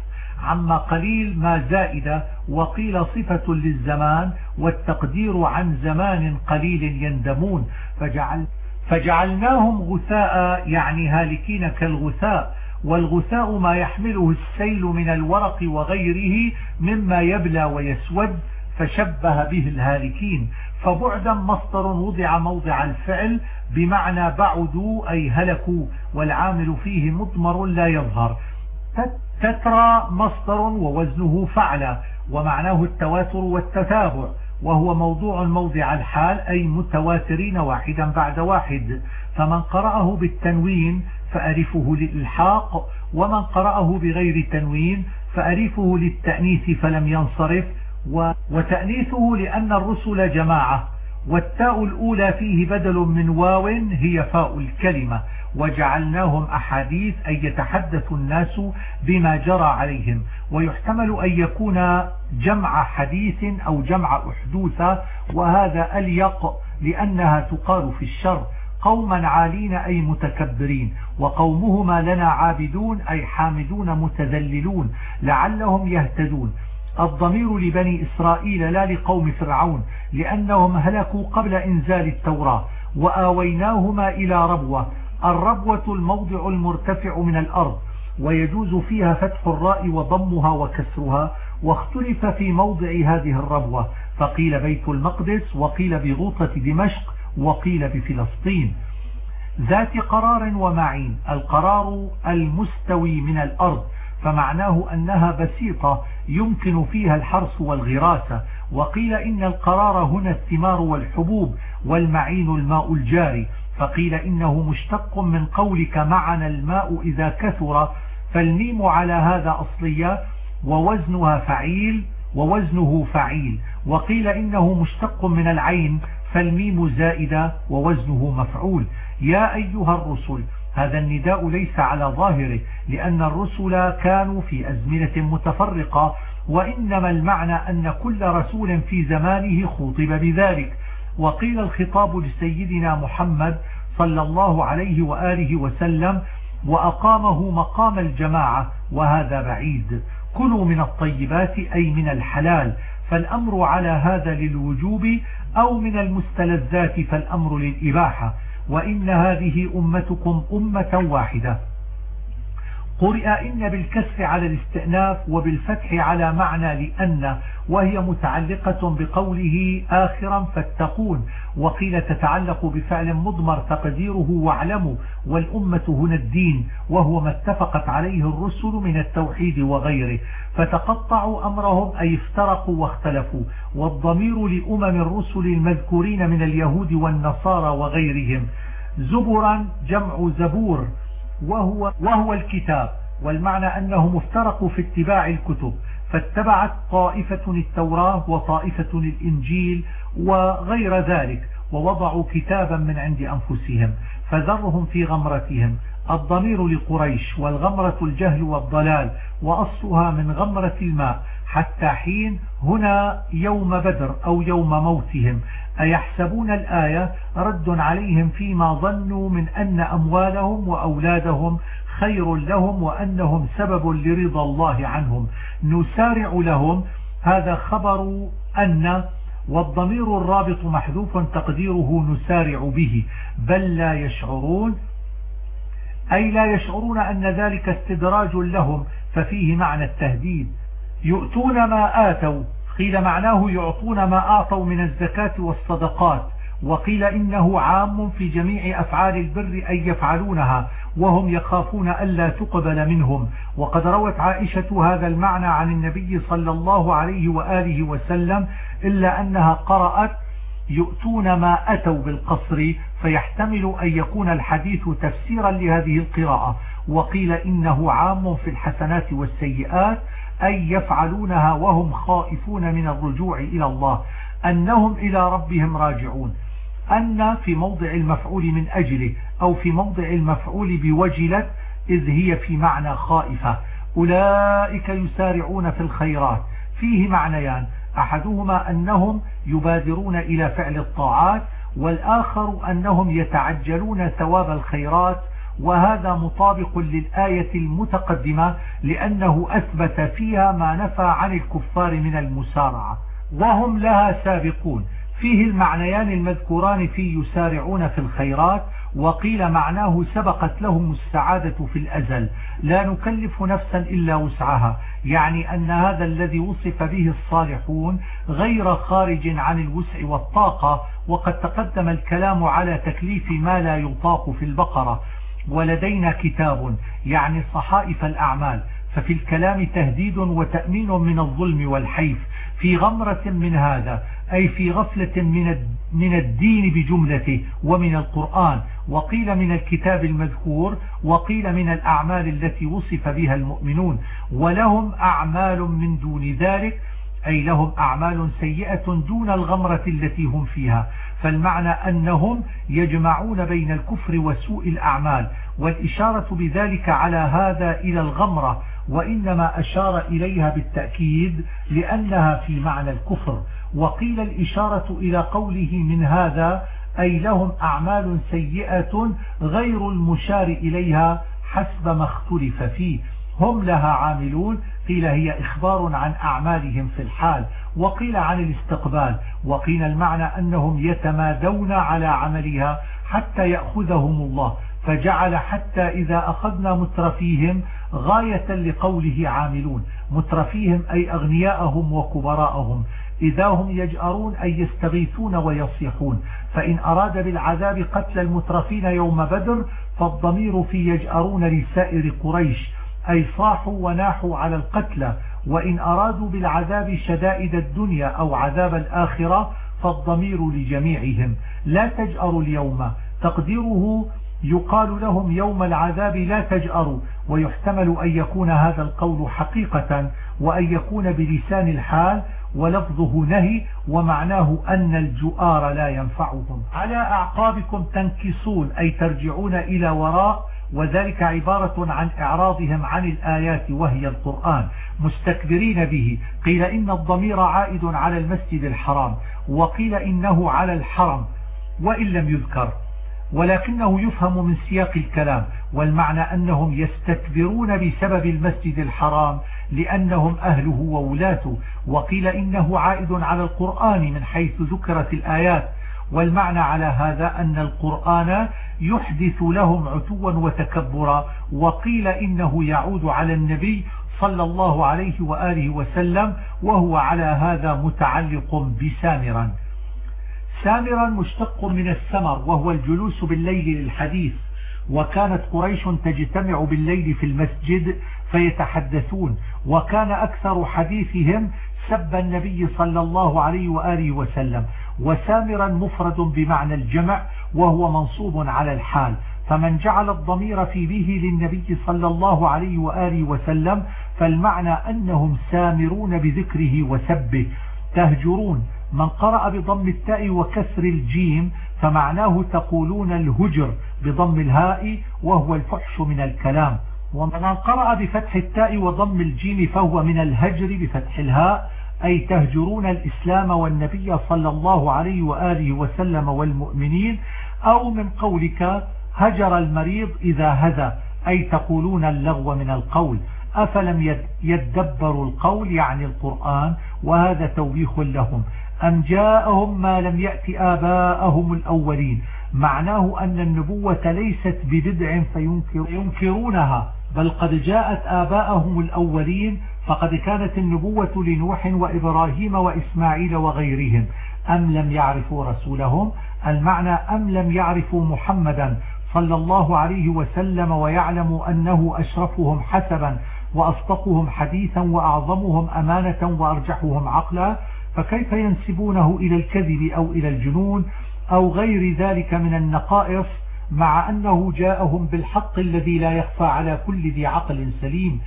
عما قليل ما زائدة وقيل صفة للزمان والتقدير عن زمان قليل يندمون. فجعل فجعلناهم غثاء يعني هالكين كالغثاء. والغثاء ما يحمله السيل من الورق وغيره مما يبلى ويسود فشبه به الهالكين. فبعدا مصدر وضع موضع الفعل بمعنى بعدوا أي هلكوا والعامل فيه مضمر لا يظهر. تترى مصدر ووزنه فعل ومعناه التواتر والتتابع وهو موضوع موضع الحال أي متواترين واحدا بعد واحد. فمن قرأه بالتنوين فأرفه للإلحاق ومن قرأه بغير تنوين فأرفه للتأنيث فلم ينصرف. وتأنيثه لأن الرسل جماعة والتاء الأولى فيه بدل من واو هي فاء الكلمة وجعلناهم أحاديث أن يتحدث الناس بما جرى عليهم ويحتمل أن يكون جمع حديث أو جمع أحدوثة وهذا أليق لأنها تقال في الشر قوما عالين أي متكبرين وقومهما لنا عابدون أي حامدون متذللون لعلهم يهتدون. الضمير لبني إسرائيل لا لقوم فرعون لأنهم هلكوا قبل إنزال التوراة وآويناهما إلى ربوة الربوة الموضع المرتفع من الأرض ويجوز فيها فتح الراء وضمها وكسرها واختلف في موضع هذه الربوة فقيل بيت المقدس وقيل بغوطة دمشق وقيل بفلسطين. ذات قرار ومعين القرار المستوي من الأرض فمعناه أنها بسيطة يمكن فيها الحرث والغراسة. وقيل إن القرار هنا الثمار والحبوب والمعين الماء الجاري. فقيل إنه مشتق من قولك معنا الماء إذا كثر فالميم على هذا أصلية ووزنها فعيل ووزنه فعيل. وقيل إنه مشتق من العين فالميم زائدة ووزنه مفعول. يا أيها الرسل هذا النداء ليس على ظاهره لأن الرسل كانوا في أزمنة متفرقة وإنما المعنى أن كل رسول في زمانه خوطب بذلك. وقيل الخطاب لسيدنا محمد صلى الله عليه وآله وسلم وأقامه مقام الجماعة وهذا بعيد. كلوا من الطيبات أي من الحلال فالأمر على هذا للوجوب أو من المستلذات فالأمر للإباحة. وإن هذه أمتكم أمة واحدة. قرئ إن بالكسر على الاستئناف وبالفتح على معنى لأن وهي متعلقة بقوله آخرا فاتقون وقيل تتعلق بفعل مضمر تقديره واعلموا والأمة هنا الدين وهو ما اتفقت عليه الرسل من التوحيد وغيره فتقطعوا أمرهم أي افترقوا واختلفوا والضمير لأمم الرسل المذكورين من اليهود والنصارى وغيرهم. زبرا جمع زبور وهو, وهو الكتاب والمعنى أنهم افترقوا في اتباع الكتب فاتبعت طائفة التوراة وطائفة الإنجيل وغير ذلك ووضعوا كتابا من عند أنفسهم فذرهم في غمرتهم. الضمير لقريش والغمرة الجهل والضلال وأصلها من غمرة الماء حتى حين هنا يوم بدر أو يوم موتهم. أيحسبون الآية رد عليهم فيما ظنوا من أن أموالهم وأولادهم خير لهم وأنهم سبب لرضا الله عنهم. نسارع لهم. هذا خبر أن والضمير الرابط محذوف تقديره نسارع به. بل لا يشعرون. أي لا يشعرون أن ذلك استدراج لهم. ففيه معنى التهديد. يؤتون ما آتوا. قيل معناه يعطون ما أعطوا من الزكاة والصدقات وقيل إنه عام في جميع أفعال البر أن يفعلونها وهم يخافون ألا تقبل منهم. وقد روت عائشة هذا المعنى عن النبي صلى الله عليه وآله وسلم إلا أنها قرأت يؤتون ما أتوا بالقصر فيحتمل أن يكون الحديث تفسيرا لهذه القراءة. وقيل إنه عام في الحسنات والسيئات أي يفعلونها وهم خائفون من الرجوع إلى الله أنهم إلى ربهم راجعون. أن في موضع المفعول من أجله أو في موضع المفعول بوجلت إذ هي في معنى خائفة. أولئك يسارعون في الخيرات. فيه معنيان. أحدهما أنهم يبادرون إلى فعل الطاعات والآخر أنهم يتعجلون ثواب الخيرات وهذا مطابق للآية المتقدمة لأنه أثبت فيها ما نفى عن الكفار من المسارعة وهم لها سابقون. فيه المعنيان المذكوران في يسارعون في الخيرات وقيل معناه سبقت لهم السعادة في الأزل. لا نكلف نفسا إلا وسعها. يعني أن هذا الذي وصف به الصالحون غير خارج عن الوسع والطاقة وقد تقدم الكلام على تكليف ما لا يطاق في البقرة. ولدينا كتاب يعني صحائف الأعمال. ففي الكلام تهديد وتأمين من الظلم والحيف. في غمرة من هذا أي في غفلة من من الدين بجملته ومن القرآن. وقيل من الكتاب المذكور وقيل من الأعمال التي وصف بها المؤمنون. ولهم أعمال من دون ذلك أي لهم أعمال سيئة دون الغمرة التي هم فيها. فالمعنى أنهم يجمعون بين الكفر وسوء الأعمال والإشارة بذلك على هذا إلى الغمرة وإنما أشار إليها بالتأكيد لأنها في معنى الكفر. وقيل الإشارة إلى قوله من هذا أي لهم أعمال سيئة غير المشار إليها حسب ما اختلف فيه. هم لها عاملون قيل هي إخبار عن أعمالهم في الحال وقيل عن الاستقبال وقيل المعنى أنهم يتمادون على عملها حتى يأخذهم الله فجعل حتى إذا أخذنا مترفيهم غاية لقوله عاملون مترفيهم أي أغنياءهم وكبراءهم إذا هم يجأرون أي يستغيثون ويصيحون فإن أراد بالعذاب قتل المترفين يوم بدر فالضمير في يجأرون لسائر قريش أي صاحوا وناحوا على القتلى وإن أرادوا بالعذاب شدائد الدنيا أو عذاب الآخرة فالضمير لجميعهم. لا تجأروا اليوم. تقديره يقال لهم يوم العذاب لا تجأروا ويحتمل أن يكون هذا القول حقيقة وأن يكون بلسان الحال ولفظه نهي ومعناه أن الجؤار لا ينفعهم. على أعقابكم تنكصون أي ترجعون إلى وراء وذلك عبارة عن إعراضهم عن الآيات وهي القرآن مستكبرين به. قيل إن الضمير عائد على المسجد الحرام وقيل إنه على الحرم وإن لم يذكر. ولكنه يفهم من سياق الكلام والمعنى أنهم يستكبرون بسبب المسجد الحرام لأنهم أهله وولاته. وقيل إنه عائد على القرآن من حيث ذكرت الآيات. والمعنى على هذا أن القرآن يحدث لهم عتوا وتكبرا وقيل إنه يعود على النبي صلى الله عليه وآله وسلم وهو على هذا متعلق بسامرا. سامرا مشتق من السمر وهو الجلوس بالليل للحديث وكانت قريش تجتمع بالليل في المسجد فيتحدثون وكان أكثر حديثهم سب النبي صلى الله عليه وآله وسلم وسامرا مفرد بمعنى الجمع وهو منصوب على الحال. فمن جعل الضمير في به للنبي صلى الله عليه وآله وسلم فالمعنى أنهم سامرون بذكره وسبه. تهجرون. من قرأ بضم التاء وكسر الجيم فمعناه تقولون الهجر بضم الهاء وهو الفحش من الكلام. ومن قرأ بفتح التاء وضم الجيم فهو من الهجر بفتح الهاء. أي تهجرون الإسلام والنبي صلى الله عليه وآله وسلم والمؤمنين أو من قولك هجر المريض إذا هذا أي تقولون اللغو من القول. أفلم يدبروا القول يعني القرآن وهذا توبيخ لهم. أم جاءهم ما لم يأت آباءهم الأولين؟ معناه أن النبوة ليست ببدع فينكرونها بل قد جاءت آباءهم الأولين فقد كانت النبوة لنوح وإبراهيم وإسماعيل وغيرهم. أم لم يعرفوا رسولهم؟ المعنى أم لم يعرفوا محمدا صلى الله عليه وسلم ويعلموا أنه أشرفهم حسبا وأصدقهم حديثا وأعظمهم أمانة وأرجحهم عقلا فكيف ينسبونه إلى الكذب أو إلى الجنون أو غير ذلك من النقائص مع أنه جاءهم بالحق الذي لا يخفى على كل ذي عقل سليم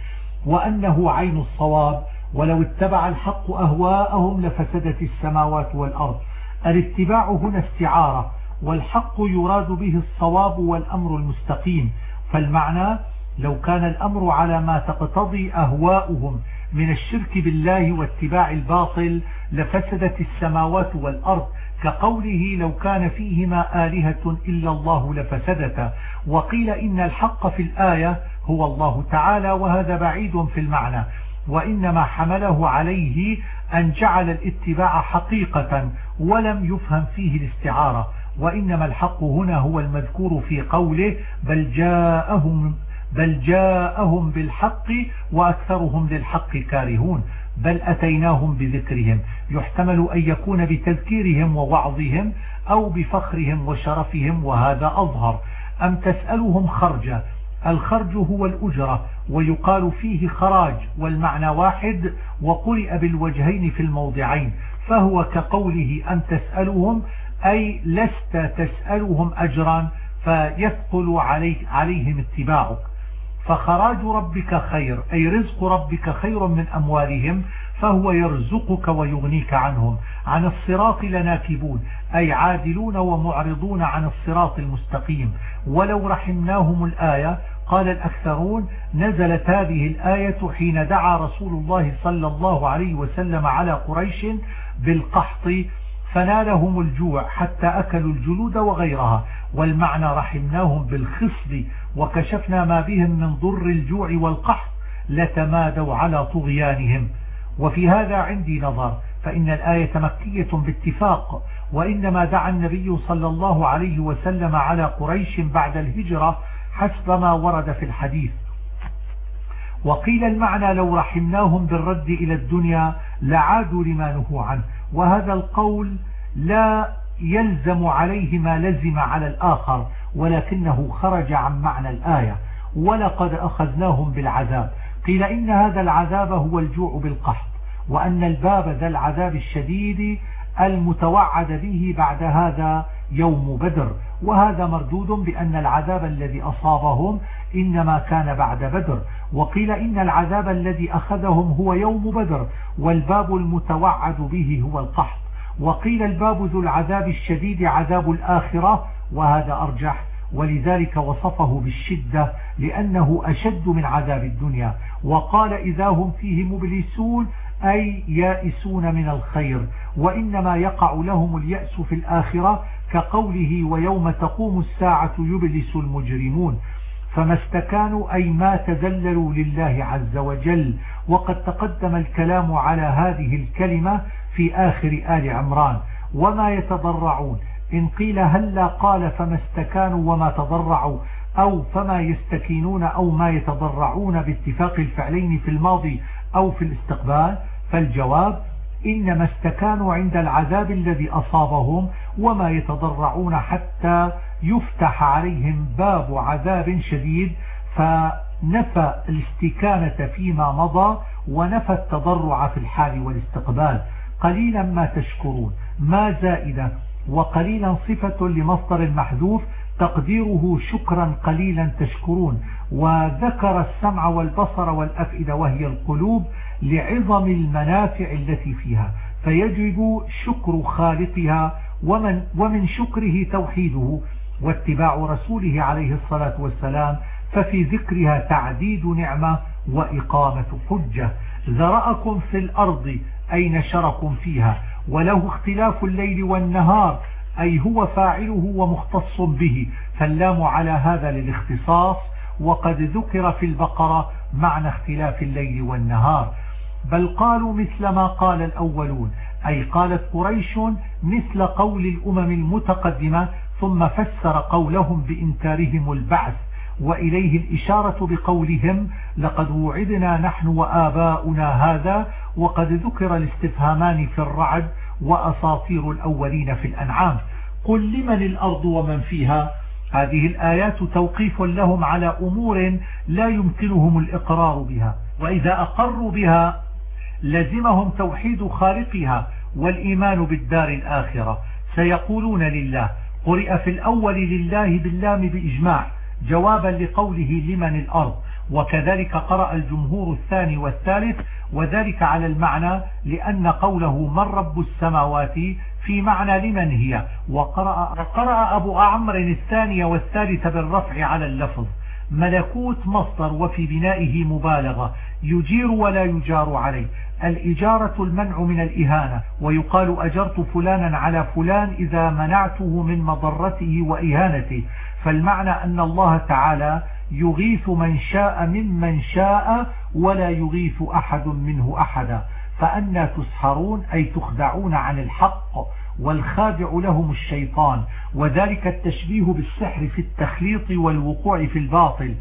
وأنه عين الصواب ولو اتبع الحق أهواءهم لفسدت السماوات والأرض. الاتباع هنا استعارة والحق يراد به الصواب والأمر المستقيم. فالمعنى لو كان الأمر على ما تقتضي أهواؤهم من الشرك بالله واتباع الباطل لفسدت السماوات والأرض. كقوله لو كان فيهما آلهة إلا الله لفسدتا. وقيل إن الحق في الآية هو الله تعالى وهذا بعيد في المعنى. وإنما حمله عليه أن جعل الاتباع حقيقة ولم يفهم فيه الاستعارة وإنما الحق هنا هو المذكور في قوله بل جاءهم بل جاءهم بالحق وأكثرهم للحق كارهون بل أتيناهم بذكرهم. يحتمل أن يكون بتذكيرهم ووعظهم أو بفخرهم وشرفهم وهذا أظهر. أم تسألهم خرجا؟ الخرج هو الأجرة ويقال فيه خراج والمعنى واحد وقرئ بالوجهين في الموضعين فهو كقوله أن تسألهم أي لست تسألهم أجرا فيثقل علي عليهم اتباعك. فخراج ربك خير أي رزق ربك خير من أموالهم فهو يرزقك ويغنيك عنهم. عن الصراط لناكبون. أي عادلون ومعرضون عن الصراط المستقيم. ولو رحمناهم الآية قال الأكثرون نزلت هذه الآية حين دعا رسول الله صلى الله عليه وسلم على قريش بالقحط فنالهم الجوع حتى أكلوا الجلود وغيرها. والمعنى رحمناهم بالخصب وكشفنا ما بهم من ضر الجوع والقحط لتمادوا على طغيانهم. وفي هذا عندي نظر فإن الآية مكية باتفاق وإنما دعا النبي صلى الله عليه وسلم على قريش بعد الهجرة حسب ما ورد في الحديث. وقيل المعنى لو رحمناهم بالرد إلى الدنيا لعادوا لما نهوا عنه. وهذا القول لا يلزم عليه ما لزم على الآخر ولكنه خرج عن معنى الآية. ولقد أخذناهم بالعذاب. قيل إن هذا العذاب هو الجوع بالقحط. وأن الباب ذا العذاب الشديد المتوعد به بعد هذا يوم بدر. وهذا مردود بأن العذاب الذي أصابهم إنما كان بعد بدر. وقيل إن العذاب الذي أخذهم هو يوم بدر والباب المتوعد به هو القحط. وقيل الباب ذو العذاب الشديد عذاب الآخرة وهذا أرجح. ولذلك وصفه بالشدة لأنه أشد من عذاب الدنيا. وقال إذا هم فيه مبلسون أي يائسون من الخير وإنما يقع لهم اليأس في الآخرة كقوله ويوم تقوم الساعة يبلس المجرمون. فما استكانوا أي ما تذللوا لله عز وجل. وقد تقدم الكلام على هذه الكلمة في آخر آل عمران. وما يتضرعون؟ إن قيل هلا قال فما استكانوا وما تضرعوا أو فما يستكينون أو ما يتضرعون باتفاق الفعلين في الماضي أو في الاستقبال. فالجواب إنما استكانوا عند العذاب الذي أصابهم وما يتضرعون حتى يفتح عليهم باب عذاب شديد فنفى الاستكانة فيما مضى ونفى التضرع في الحال والاستقبال. قليلا ما تشكرون. ما زائدة؟ وقليلا صفة لمصدر محذوف تقديره شكرا قليلا تشكرون. وذكر السمع والبصر والأفئدة وهي القلوب لعظم المنافع التي فيها. فيجب شكر خالقها ومن, ومن شكره توحيده واتباع رسوله عليه الصلاة والسلام. ففي ذكرها تعديد نعمة وإقامة حجة. ذرأكم في الأرض أي نشركم فيها. وله اختلاف الليل والنهار أي هو فاعله ومختص به. فاللام على هذا للاختصاص. وقد ذكر في البقرة معنى اختلاف الليل والنهار. بل قالوا مثل ما قال الأولون أي قالت قريش مثل قول الأمم المتقدمة ثم فسر قولهم بإنكارهم البعث وإليه الإشارة بقولهم لقد وعدنا نحن وآباؤنا هذا وقد ذكر الاستفهامان في الرعد وأساطير الأولين في الأنعام. قل لمن الأرض ومن فيها؟ هذه الآيات توقيف لهم على أمور لا يمكنهم الإقرار بها وإذا أقروا بها لزمهم توحيد خالقها والإيمان بالدار الآخرة. سيقولون لله قرئ في الأول لله باللام بإجماع جوابا لقوله لمن الأرض. وكذلك قرأ الجمهور الثاني والثالث وذلك على المعنى لأن قوله من رب السماوات في معنى لمن هي. وقرأ, وقرأ أبو أعمر الثانية والثالث بالرفع على اللفظ. ملكوت مصدر وفي بنائه مبالغة يجير ولا يجار عليه. الإجارة المنع من الإهانة ويقال أجرت فلانا على فلان إذا منعته من مضرته وإهانته. فالمعنى أن الله تعالى يغيث من شاء ممن شاء ولا يغيث أحد منه أحدا. فأنا تسحرون أي تخدعون عن الحق. والخادع لهم الشيطان وذلك التشبيه بالسحر في التخليط والوقوع في الباطل.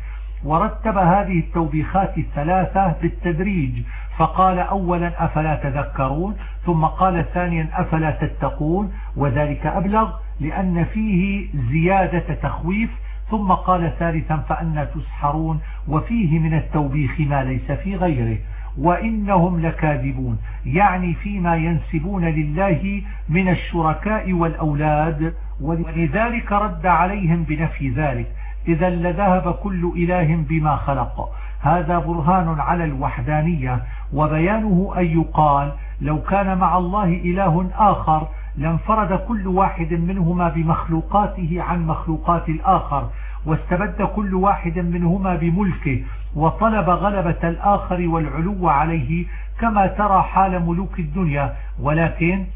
ورتب هذه التوبيخات الثلاثة بالتدريج فقال أولا أفلا تذكرون ثم قال ثانيا أفلا تتقون وذلك أبلغ لأن فيه زيادة تخويف ثم قال ثالثا فأنا تسحرون وفيه من التوبيخ ما ليس في غيره. وإنهم لكاذبون. يعني فيما ينسبون لله من الشركاء والأولاد ولذلك رد عليهم بنفي ذلك. إذا لذهب كل إله بما خلق. هذا برهان على الوحدانية. وبيانه أن يقال لو كان مع الله إله آخر لانفرد كل واحد منهما بمخلوقاته عن مخلوقات الآخر واستبد كل واحد منهما بملكه وطلب غلبة الآخر والعلو عليه كما ترى حال ملوك الدنيا. ولكن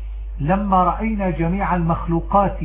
لما رأينا جميع المخلوقات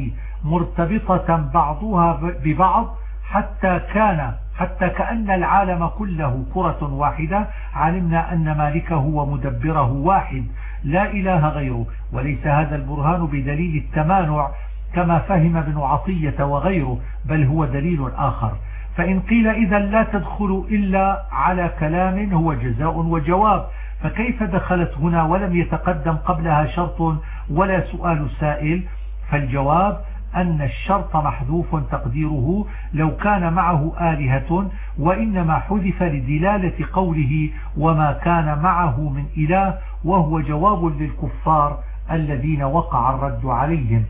مرتبطة بعضها ببعض حتى كان حتى كأن العالم كله كرة واحدة علمنا أن مالكه ومدبره واحد لا إله غيره. وليس هذا البرهان بدليل التمانع كما فهم ابن عطية وغيره بل هو دليل آخر. فإن قيل إذا لا تدخل إلا على كلام هو جزاء وجواب فكيف دخلت هنا ولم يتقدم قبلها شرط ولا سؤال سائل؟ فالجواب أن الشرط محذوف تقديره لو كان معه آلهة وإنما حذف لدلالة قوله وما كان معه من إله وهو جواب للكفار الذين وقع الرد عليهم.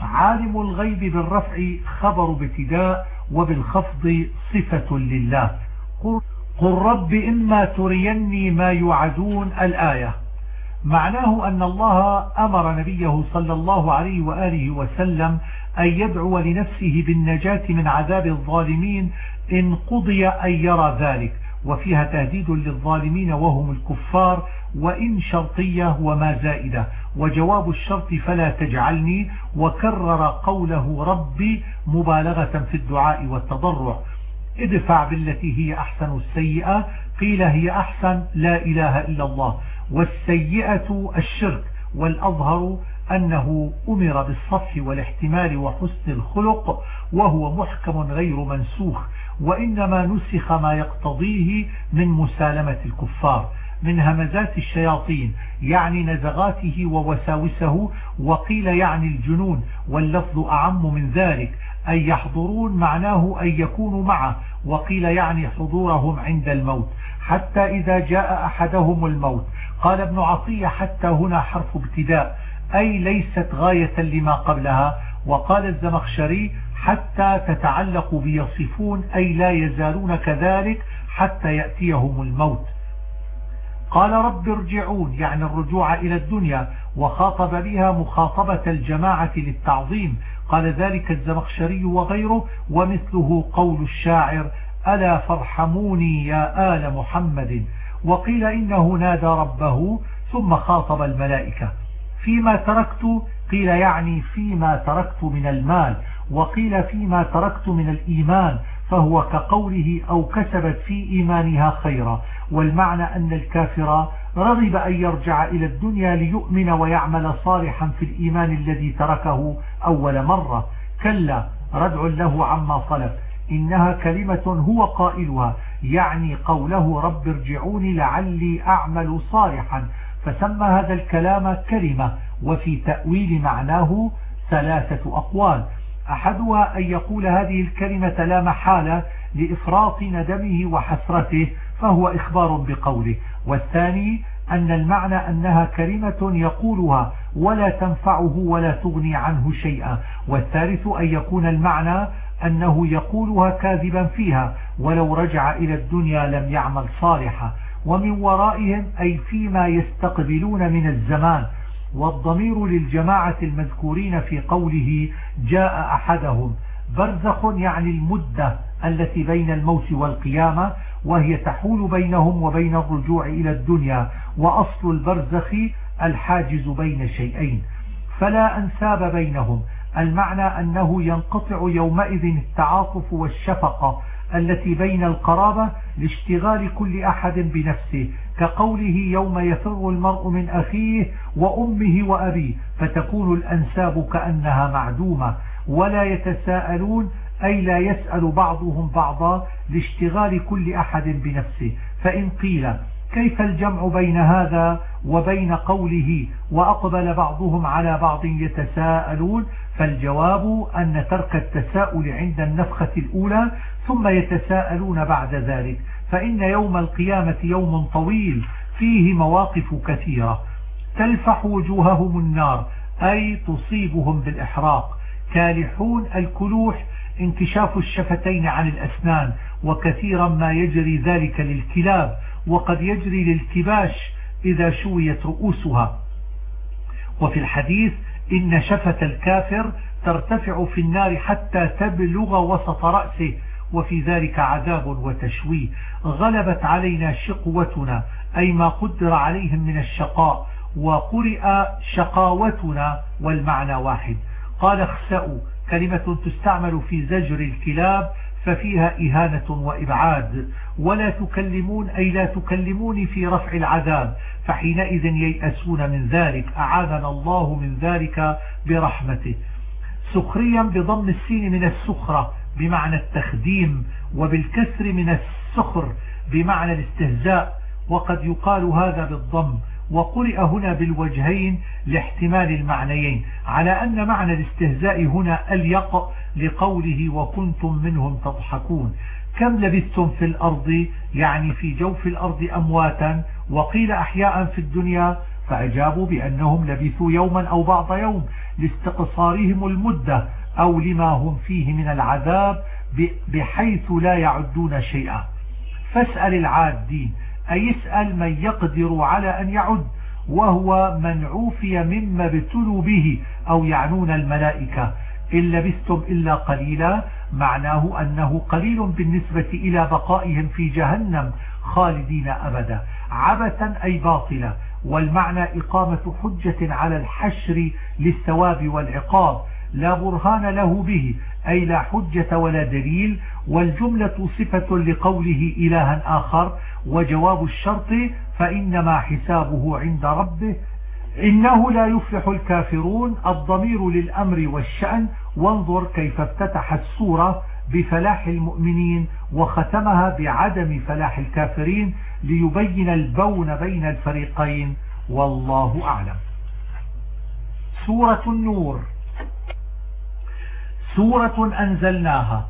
عالم الغيب بالرفع خبر ابتداء وبالخفض صفة لله. قل رب إما تريني ما يوعدون الآية. معناه أن الله أمر نبيه صلى الله عليه وآله وسلم أن يدعو لنفسه بالنجاة من عذاب الظالمين إن قضي أن يرى ذلك. وفيها تهديد للظالمين وهم الكفار وإن شرطية وما زائدة. وجواب الشرط فلا تجعلني وكرر قوله ربي مبالغة في الدعاء والتضرع. ادفع بالتي هي أحسن السيئة. قيل هي أحسن لا إله إلا الله. والسيئة الشرك والأظهر أنه أمر بالصف والاحتمال وحسن الخلق وهو محكم غير منسوخ. وإنما نسخ ما يقتضيه من مسالمة الكفار من همزات الشياطين يعني نزغاته ووساوسه وقيل يعني الجنون واللفظ أعم من ذلك أن يحضرون معناه أن يكونوا معه وقيل يعني حضورهم عند الموت حتى إذا جاء أحدهم الموت. قال ابن عطية حتى هنا حرف ابتداء أي ليست غاية لما قبلها وقال الزمخشري حتى تتعلق بيصفون أي لا يزالون كذلك حتى يأتيهم الموت. قال رب ارجعون يعني الرجوع إلى الدنيا وخاطب بها مخاطبة الجماعة للتعظيم. قال ذلك الزمخشري وغيره ومثله قول الشاعر ألا فارحموني يا آل محمد. وقيل إنه نادى ربه ثم خاطب الملائكة. فيما تركت قيل يعني فيما تركت من المال. وقيل فيما تركت من الإيمان فهو كقوله أو كسبت في إيمانها خيرا. والمعنى أن الكافر رغب أن يرجع إلى الدنيا ليؤمن ويعمل صالحا في الإيمان الذي تركه أول مرة. كلا ردع له عما صلف إنها كلمة هو قائلها يعني قوله رب ارجعوني لعلي أعمل صالحا. فسمى هذا الكلام كلمة وفي تأويل معناه ثلاثة أقوال. أحدها أن يقول هذه الكلمة لا محالة لإفراط ندمه وحسرته فهو إخبار بقوله. والثاني أن المعنى أنها كلمة يقولها ولا تنفعه ولا تغني عنه شيئا. والثالث أن يكون المعنى أنه يقولها كاذبا فيها ولو رجع إلى الدنيا لم يعمل صالحا. ومن ورائهم أي فيما يستقبلون من الزمان والضمير للجماعة المذكورين في قوله جاء أحدهم. برزخ يعني المدة التي بين الموت والقيامة وهي تحول بينهم وبين الرجوع إلى الدنيا وأصل البرزخ الحاجز بين شيئين. فلا أنساب بينهم. المعنى أنه ينقطع يومئذ التعاطف والشفقة التي بين القرابة لاشتغال كل أحد بنفسه كقوله يوم يفر المرء من أخيه وأمه وأبيه فتكون الأنساب كأنها معدومة ولا يتساءلون أي لا يسأل بعضهم بعضا لاشتغال كل أحد بنفسه. فإن قيل كيف الجمع بين هذا وبين قوله وأقبل بعضهم على بعض يتساءلون فالجواب أن ترك التساؤل عند النفخة الأولى ثم يتساءلون بعد ذلك فإن يوم القيامة يوم طويل فيه مواقف كثيرة. تلفح وجوههم النار أي تصيبهم بالإحراق. كالحون الكلوح انكشاف الشفتين عن الأسنان وكثيرا ما يجري ذلك للكلاب وقد يجري للكباش إذا شويت رؤوسها. وفي الحديث إن شفة الكافر ترتفع في النار حتى تبلغ وسط رأسه وفي ذلك عذاب وتشويه. غلبت علينا شقوتنا أي ما قدر عليهم من الشقاء وقرئ شقاوتنا والمعنى واحد. قال اخسأوا كلمة تستعمل في زجر الكلاب ففيها إهانة وإبعاد. ولا تكلمون أي لا تكلموني في رفع العذاب. فحينئذ ييأسون من ذلك. أعاذنا الله من ذلك برحمته. سخريا بضم السين من السخرة بمعنى التخديم وبالكسر من السخر بمعنى الاستهزاء. وقد يقال هذا بالضم. وقرئ هنا بالوجهين لاحتمال المعنيين على أن معنى الاستهزاء هنا أليق لقوله وكنتم منهم تضحكون. كم لبثتم في الأرض؟ يعني في جوف الأرض أمواتا وقيل أحياء في الدنيا فأجابوا بأنهم لبثوا يوما أو بعض يوم لاستقصارهم المدة أو لما هم فيه من العذاب بحيث لا يعدون شيئا. فاسأل العادين أي اسأل من يقدر على أن يعد وهو من عوفي مما ابتلوا به أو يعنون الملائكة. إن لبثتم إلا قليلا معناه أنه قليل بالنسبة إلى بقائهم في جهنم خالدين أبدا. عبثا أي باطلا. والمعنى إقامة حجة على الحشر للثواب والعقاب. لا برهان له به أي لا حجة ولا دليل. والجملة صفة لقوله إلها آخر وجواب الشرط فإنما حسابه عند ربه إنه لا يفلح الكافرون الضمير للأمر والشأن وانظر كيف افتتح السورة بفلاح المؤمنين وختمها بعدم فلاح الكافرين ليبين البون بين الفريقين والله أعلم. سورة النور. سورة أنزلناها.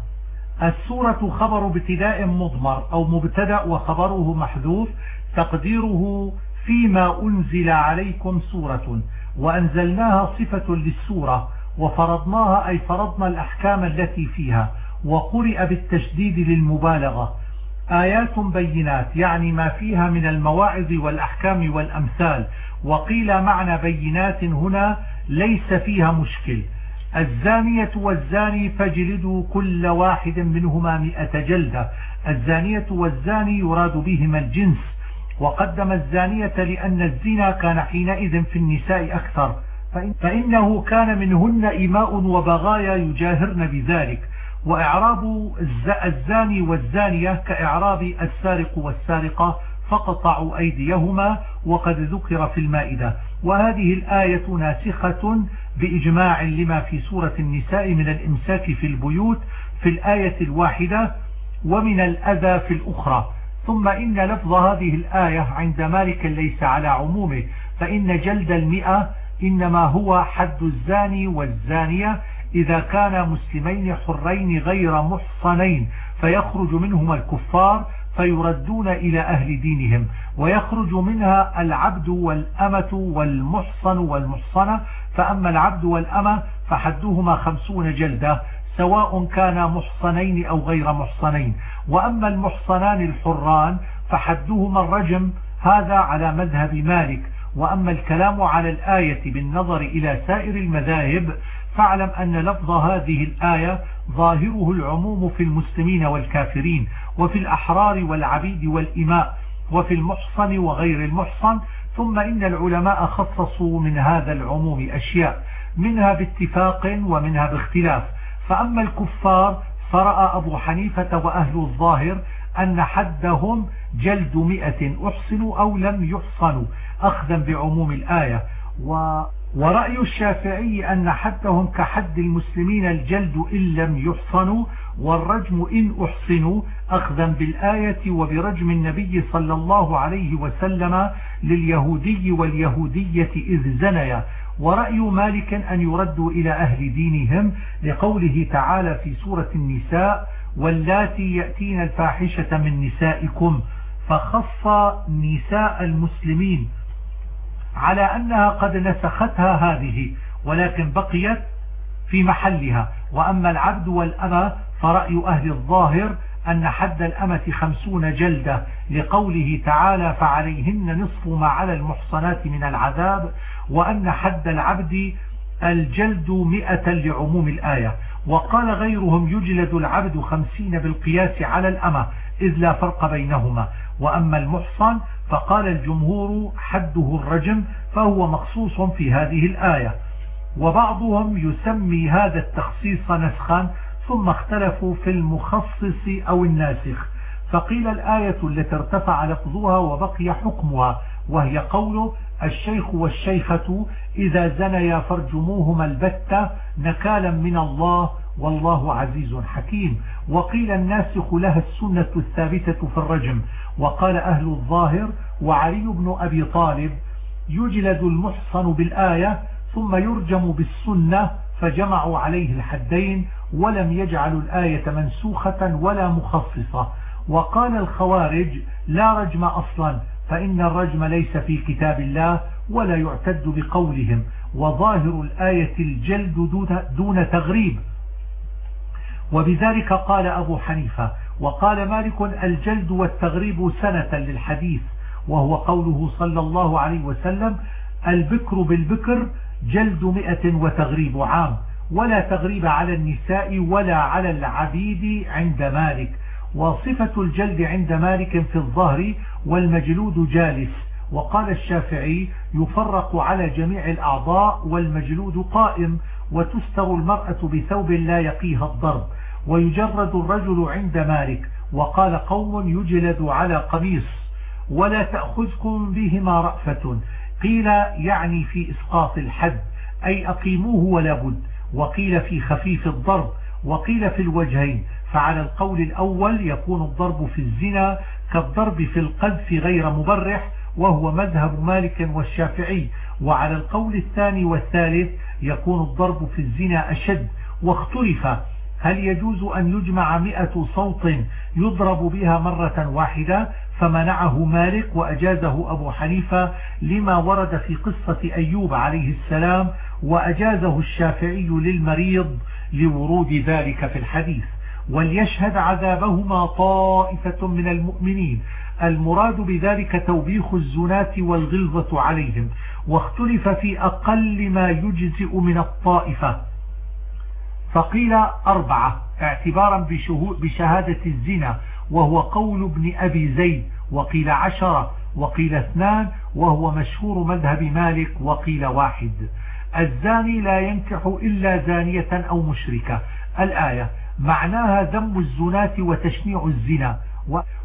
السورة خبر ابتداء مضمر أو مبتدأ وخبره محذوف تقديره فيما أنزل عليكم سورة وأنزلناها صفة للسورة وفرضناها أي فرضنا الأحكام التي فيها وقرئ بالتشديد للمبالغة. آيات بينات يعني ما فيها من المواعظ والأحكام والأمثال وقيل معنى بينات هنا ليس فيها مشكل. الزانية والزاني فاجلدوا كل واحد منهما مئة جلدة. الزانية والزاني يراد بهما الجنس. وقدم الزانية لأن الزنا كان حينئذ في النساء أكثر. فإنه كان منهن إماء وبغايا يجاهرن بذلك. وإعراب الزاني والزانية كإعراب السارق والسارقة فقطعوا أيديهما وقد ذكر في المائدة. وهذه الآية ناسخة بإجماع لما في سورة النساء من الإمساك في البيوت في الآية الواحدة ومن الأذى في الأخرى. ثم إن لفظ هذه الآية عند مالك ليس على عمومه فإن جلد المئة إنما هو حد الزاني والزانية إذا كان مسلمين حرين غير محصنين فيخرج منهما الكفار فيردون إلى أهل دينهم ويخرج منها العبد والأمة والمحصن والمحصنة فأما العبد والأمة فحدهما خمسون جلدة سواء كانا محصنين أو غير محصنين. وأما المحصنان الحران فحدهما الرجم هذا على مذهب مالك. وأما الكلام على الآية بالنظر إلى سائر المذاهب فاعلم أن لفظ هذه الآية ظاهره العموم في المسلمين والكافرين. وفي الأحرار والعبيد والإماء وفي المحصن وغير المحصن ثم إن العلماء خصصوا من هذا العموم أشياء منها باتفاق ومنها باختلاف. فأما الكفار فرأى أبو حنيفة وأهل الظاهر أن حدهم جلد مئة أحصنوا أو لم يحصنوا أخذا بعموم الآية. و ورأي الشافعي أن حدهم كحد المسلمين الجلد إن لم يحصنوا والرجم إن أحصنوا أخذا بالآية وبرجم النبي صلى الله عليه وسلم لليهودي واليهودية إذ زنيا. ورأي مالك أن يردوا إلى أهل دينهم لقوله تعالى في سورة النساء واللاتي يأتين الفاحشة من نسائكم فخص نساء المسلمين على أنها قد نسختها هذه ولكن بقيت في محلها. وأما العبد والأمة فرأي أهل الظاهر أن حد الأمة خمسون جلدة. لقوله تعالى فعليهن نصف ما على المحصنات من العذاب وأن حد العبد الجلد مئة لعموم الآية. وقال غيرهم يجلد العبد خمسين بالقياس على الأمة إذ لا فرق بينهما وأما المحصن فقال الجمهور حده الرجم فهو مخصوص في هذه الآية. وبعضهم يسمي هذا التخصيص نسخا ثم اختلفوا في المخصص أو الناسخ. فقيل الآية التي ارتفع لفظها وبقي حكمها وهي قوله الشيخ والشيخة إذا زنيا فارجموهما البتة نكالا من الله والله عزيز حكيم وقيل الناسخ لها السنة الثابتة في الرجم. وقال أهل الظاهر وعلي بن أبي طالب يجلد المحصن بالآية ثم يرجم بالسنة فجمعوا عليه الحدين ولم يجعلوا الآية منسوخة ولا مخصصة وقال الخوارج لا رجم أصلا فإن الرجم ليس في كتاب الله ولا يعتد بقولهم وظاهر الآية الجلد دون تغريب. وبذلك قال أبو حنيفة وقال مالك الجلد والتغريب سنة للحديث وهو قوله صلى الله عليه وسلم البكر بالبكر جلد مئة وتغريب عام ولا تغريب على النساء ولا على العبيد عند مالك. وصفة الجلد عند مالك في الظهر والمجلود جالس. وقال الشافعي يفرق على جميع الأعضاء والمجلود قائم وتستر المرأة بثوب لا يقيها الضرب. ويجرد الرجل عند مالك وقال قوم يجلد على قميص ولا تأخذكم بهما رأفة. قيل يعني في إسقاط الحد أي أقيموه ولا بد. وقيل في خفيف الضرب وقيل في الوجهين. فعلى القول الأول يكون الضرب في الزنا كالضرب في القذف غير مبرح وهو مذهب مالك والشافعي. وعلى القول الثاني والثالث يكون الضرب في الزنا أشد واختلف. هل يجوز أن يجمع مئة صوت يضرب بها مرة واحدة؟ فمنعه مالك وأجازه أبو حنيفة لما ورد في قصة أيوب عليه السلام وأجازه الشافعي للمريض لورود ذلك في الحديث. وليشهد عذابهما طائفة من المؤمنين. المراد بذلك توبيخ الزناة والغلظة عليهم. واختلف في أقل ما يجزئ من الطائفة. فقيل أربعة اعتبارا بشهادة الزنا وهو قول ابن أبي زيد وقيل عشرة وقيل اثنان وهو مشهور مذهب مالك وقيل واحد. الزاني لا ينكح إلا زانية أو مشركة. الآية معناها ذم الزناة وتشنيع الزنا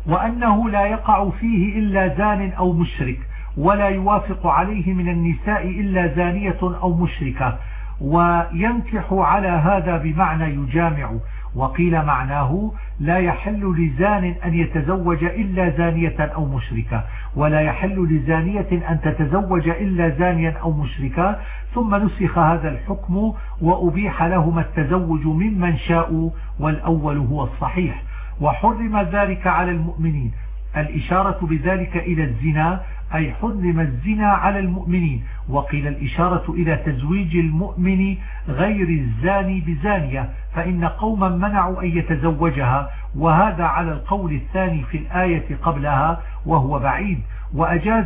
وأنه لا يقع فيه إلا زان أو مشرك ولا يوافق عليه من النساء إلا زانية أو مشركة. وينكح على هذا بمعنى يجامع. وقيل معناه لا يحل لزان أن يتزوج إلا زانية أو مشركة ولا يحل لزانية أن تتزوج إلا زانيا أو مشركة. ثم نسخ هذا الحكم وأبيح لهما التزوج ممن شاءوا والأول هو الصحيح. وحرم ذلك على المؤمنين. الإشارة بذلك إلى الزنا أي حرم الزنا على المؤمنين. وقيل الإشارة إلى تزويج المؤمن غير الزاني بزانية فإن قوما منعوا أن يتزوجها وهذا على القول الثاني في الآية قبلها وهو بعيد. وأجاز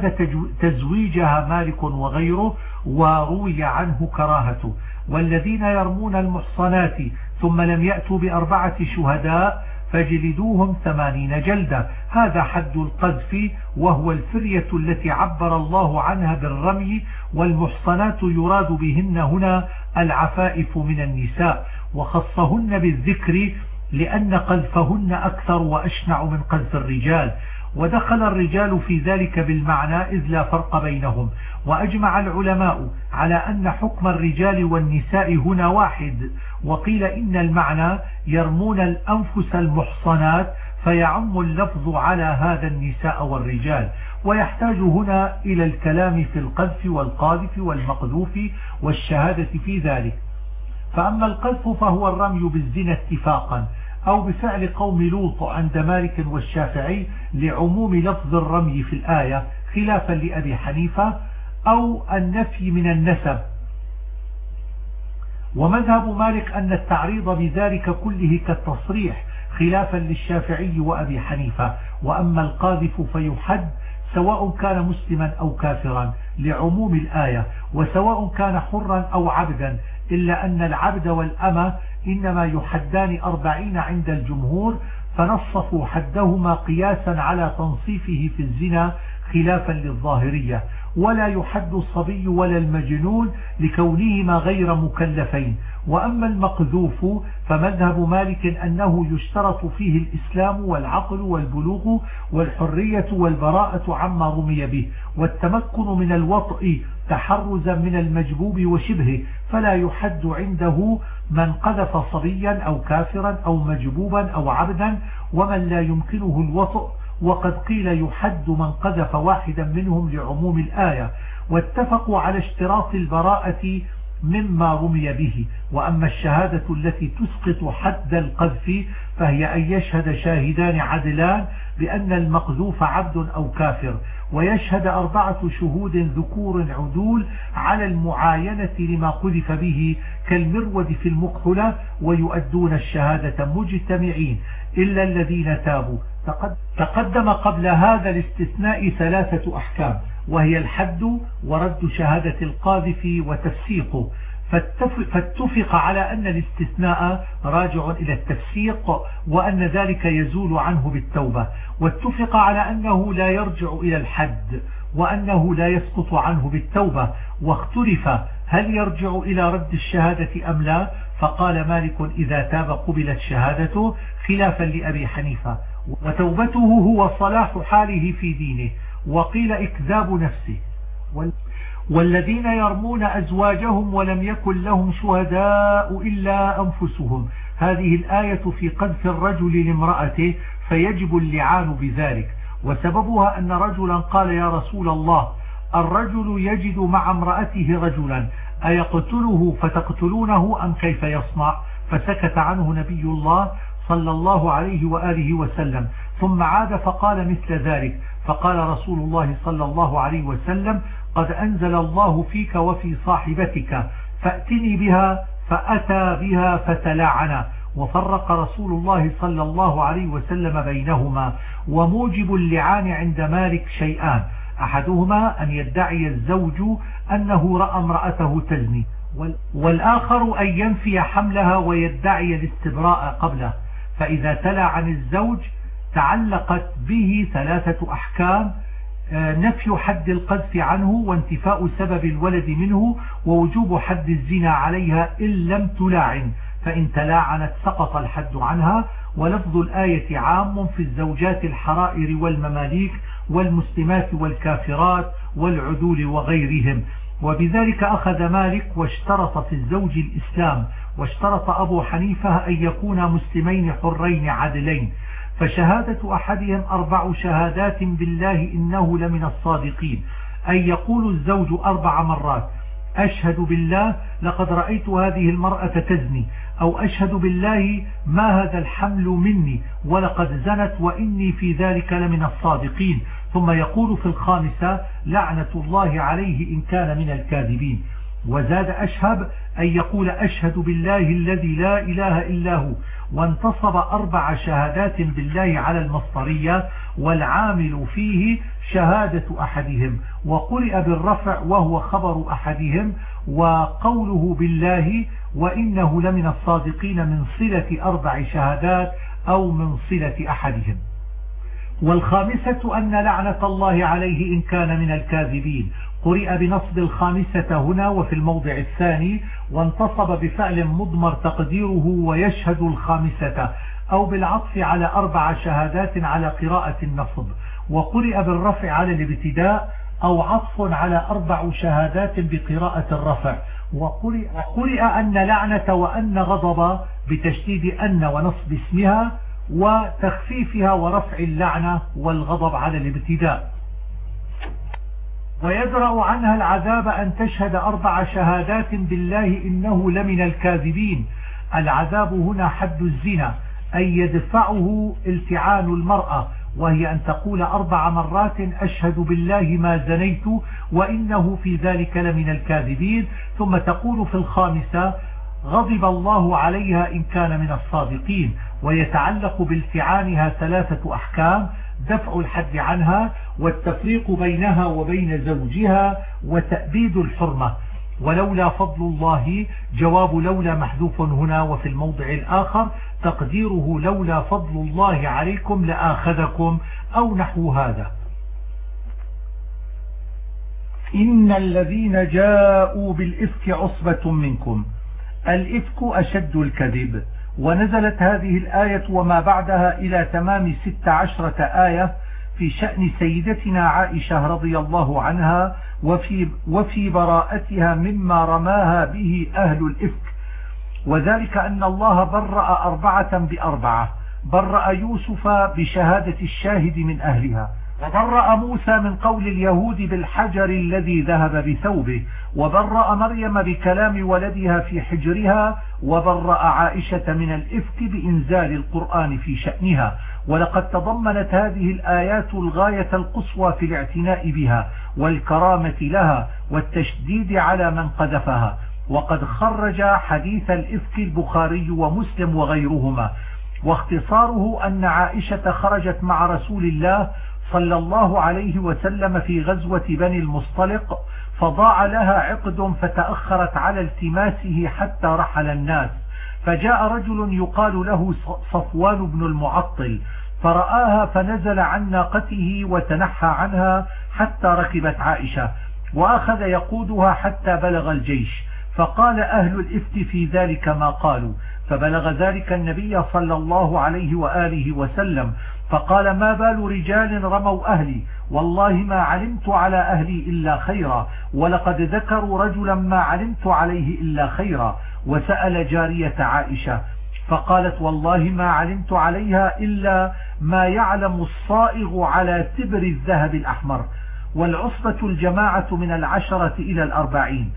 تزويجها مالك وغيره وروي عنه كراهته. والذين يرمون المحصنات ثم لم يأتوا بأربعة شهداء فجلدوهم ثمانين جلدة. هذا حد القذف وهو الفرية التي عبر الله عنها بالرمي والمحصنات يراد بهن هنا العفائف من النساء. وخصهن بالذكر لأن قذفهن أكثر وأشنع من قذف الرجال. ودخل الرجال في ذلك بالمعنى إذ لا فرق بينهم. وأجمع العلماء على أن حكم الرجال والنساء هنا واحد. وقيل إن المعنى يرمون الأنفس المحصنات فيعم اللفظ على هذا النساء والرجال. ويحتاج هنا إلى الكلام في القذف والقاذف والمقذوف والشهادة في ذلك. فأما القذف فهو الرمي بالزنا اتفاقا أو بفعل قوم لوط عند مالك والشافعي لعموم لفظ الرمي في الآية خلافا لأبي حنيفة أو النفي من النسب. ومذهب مالك أن التعريض بذلك كله كالتصريح خلافا للشافعي وأبي حنيفة. وأما القاذف فيحد سواء كان مسلما أو كافرا لعموم الآية وسواء كان حرا أو عبدا إلا أن العبد والأمة إنما يحدان أربعين عند الجمهور فنصفوا حدهما قياسا على تنصيفه في الزنا خلافا للظاهرية. ولا يحد الصبي ولا المجنون لكونهما غير مكلفين. وأما المقذوف فمذهب مالك أنه يشترط فيه الإسلام والعقل والبلوغ والحرية والبراءة عما رمي به. والتمكن من الوطء تحرزا من المجبوب وشبهه فلا يحد عنده من قذف صبيا أو كافرا أو مجبوبا أو عبدا ومن لا يمكنه الوطء وقد قيل يحد من قذف واحدا منهم لعموم الآية واتفقوا على اشتراط البراءة مما رمي به. وأما الشهادة التي تسقط حد القذف فهي أن يشهد شاهدان عدلان بأن المقذوف عبد أو كافر. ويشهد أربعة شهود ذكور عدول على المعاينة لما قذف به كالمرود في المقحلة ويؤدون الشهادة مجتمعين إلا الذين تابوا. تقدم قبل هذا الاستثناء ثلاثة أحكام وهي الحد ورد شهادة القاذف وتفسيقه. فاتفق على أن الاستثناء راجع إلى التفسيق وأن ذلك يزول عنه بالتوبة. واتفق على أنه لا يرجع إلى الحد وأنه لا يسقط عنه بالتوبة. واختلف هل يرجع إلى رد الشهادة أم لا. فقال مالك إذا تاب قبلت شهادته خلافا لأبي حنيفة. وتوبته هو صلاح حاله في دينه. وقيل إكذاب نفسه. والذين يرمون أزواجهم ولم يكن لهم شهداء إلا أنفسهم. هذه الآية في قذف الرجل لامرأته فيجب اللعان بذلك. وسببها أن رجلا قال يا رسول الله الرجل يجد مع امرأته رجلا أيقتله فتقتلونه أم كيف يصنع؟ فسكت عنه نبي الله صلى الله عليه وآله وسلم. ثم عاد فقال مثل ذلك. فقال رسول الله صلى الله عليه وسلم قد أنزل الله فيك وفي صاحبتك فأتني بها فأتى بها فتلاعنا وفرق رسول الله صلى الله عليه وسلم بينهما. وموجب اللعان عند مالك شيئان أحدهما أن يدعي الزوج أنه رأى امرأته تزني. والآخر أن ينفي حملها ويدعي الاستبراء قبله. فإذا تلا عن الزوج تعلقت به ثلاثة أحكام نفي حد القذف عنه وانتفاء سبب الولد منه ووجوب حد الزنا عليها إن لم تلاعن فإن تلاعنت سقط الحد عنها. ولفظ الآية عام في الزوجات الحرائر والمماليك والمسلمات والكافرات والعدول وغيرهم. وبذلك أخذ مالك واشترط في الزوج الإسلام واشترط أبو حنيفة أن يكونا مسلمين حرين عدلين. فشهادة أحدهم أربع شهادات بالله إنه لمن الصادقين. أن يقول الزوج أربع مرات أشهد بالله لقد رأيت هذه المرأة تزني أو أشهد بالله ما هذا الحمل مني ولقد زنت وإني في ذلك لمن الصادقين. ثم يقول في الخامسة لعنة الله عليه إن كان من الكاذبين. وزاد أشهب أن يقول أشهد بالله الذي لا إله إلا هو. وانتصب أربع شهادات بالله على المصطرية والعامل فيه شهادة أحدهم وقرئ بالرفع وهو خبر أحدهم وقوله بالله وإنه لمن الصادقين من صلة أربع شهادات أو من صلة أحدهم. والخامسة أن لعنة الله عليه إن كان من الكاذبين. قرئ بنصب الخامسة هنا وفي الموضع الثاني وانتصب بفعل مضمر تقديره ويشهد الخامسة أو بالعطف على أربع شهادات على قراءة النصب. وقرئ بالرفع على الابتداء أو عطف على أربع شهادات بقراءة الرفع. وقرئ, أن لعنة وأن غضب بتشديد أن ونصب اسمها وتخفيفها ورفع اللعنة والغضب على الابتداء. ويدرأ عنها العذاب أن تشهد أربع شهادات بالله إنه لمن الكاذبين. العذاب هنا حد الزنا أي يدفعه التعان المرأة وهي أن تقول أربع مرات أشهد بالله ما زنيت وإنه في ذلك لمن الكاذبين. ثم تقول في الخامسة غضب الله عليها إن كان من الصادقين. ويتعلق بالتعانها ثلاثة أحكام دفع الحد عنها والتفريق بينها وبين زوجها وتأبيد الحرمة. ولولا فضل الله جواب لولا محذوف هنا وفي الموضع الآخر تقديره لولا فضل الله عليكم لآخذكم أو نحو هذا. إن الذين جاءوا بالإفك عصبة منكم. الإفك أشد الكذب. ونزلت هذه الآية وما بعدها إلى تمام ست عشرة آية في شأن سيدتنا عائشة رضي الله عنها وفي, وفي براءتها مما رماها به أهل الإفك. وذلك أن الله برأ أربعة بأربعة. برأ يوسف بشهادة الشاهد من أهلها وبرأ موسى من قول اليهود بالحجر الذي ذهب بثوبه وبرأ مريم بكلام ولدها في حجرها وبرأ عائشة من الإفك بإنزال القرآن في شأنها. ولقد تضمنت هذه الآيات الغاية القصوى في الاعتناء بها والكرامة لها والتشديد على من قذفها. وقد خرج حديث الإفك البخاري ومسلم وغيرهما. واختصاره أن عائشة خرجت مع رسول الله صلى الله عليه وسلم في غزوة بني المصطلق فضاع لها عقد فتأخرت على التماسه حتى رحل الناس. فجاء رجل يقال له صفوان بن المعطل فرآها فنزل عن ناقته وتنحى عنها حتى ركبت عائشة وأخذ يقودها حتى بلغ الجيش. فقال أهل الإفت في ذلك ما قالوا. فبلغ ذلك النبي صلى الله عليه وآله وسلم. فقال ما بال رجال رموا أهلي؟ والله ما علمت على أهلي إلا خيرا. ولقد ذكروا رجلا ما علمت عليه إلا خيرا وسأل جارية عائشة فقالت والله ما علمت عليها إلا ما يعلم الصائغ على تبر الذهب الأحمر والعصبة الجماعة من العشرة إلى الأربعين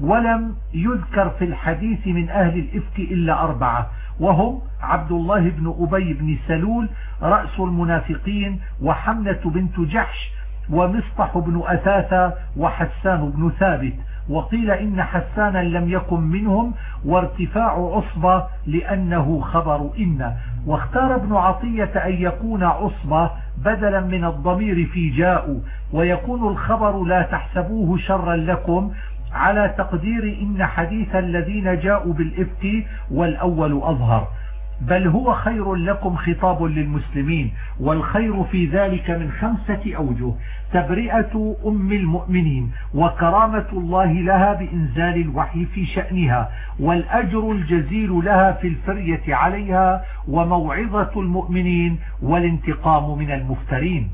ولم يذكر في الحديث من أهل الإفك إلا أربعة وهم عبد الله بن أبي بن سلول رأس المنافقين وحملة بنت جحش ومصطح بن أثاثة وحسان بن ثابت وقيل إن حسانا لم يكن منهم وارتفاع عصبة لأنه خبر إن. واختار ابن عطية أن يكون عصبة بدلا من الضمير في جاء ويكون الخبر لا تحسبوه شرا لكم على تقدير إن حديث الذين جاءوا بالإفك والأول أظهر. بل هو خير لكم خطاب للمسلمين والخير في ذلك من خمسة أوجه تبرئة أم المؤمنين وكرامة الله لها بإنزال الوحي في شأنها والأجر الجزيل لها في الفرية عليها وموعظة المؤمنين والانتقام من المفترين.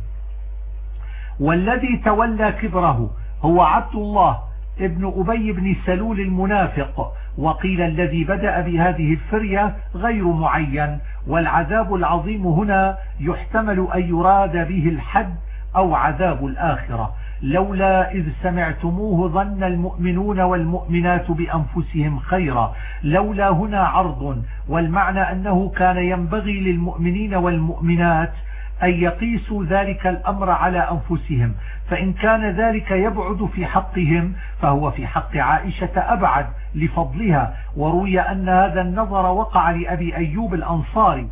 والذي تولى كبره هو عبد الله ابن أبي بن سلول المنافق وقيل الذي بدأ بهذه الفرية غير معين والعذاب العظيم هنا يحتمل أن يراد به الحد أو عذاب الآخرة. لولا إذ سمعتموه ظن المؤمنون والمؤمنات بأنفسهم خيرا. لولا هنا عرض والمعنى أنه كان ينبغي للمؤمنين والمؤمنات أن يقيسوا ذلك الأمر على أنفسهم. فإن كان ذلك يبعد في حقهم فهو في حق عائشة أبعد لفضلها. وروي أن هذا النظر وقع لأبي أيوب الأنصاري.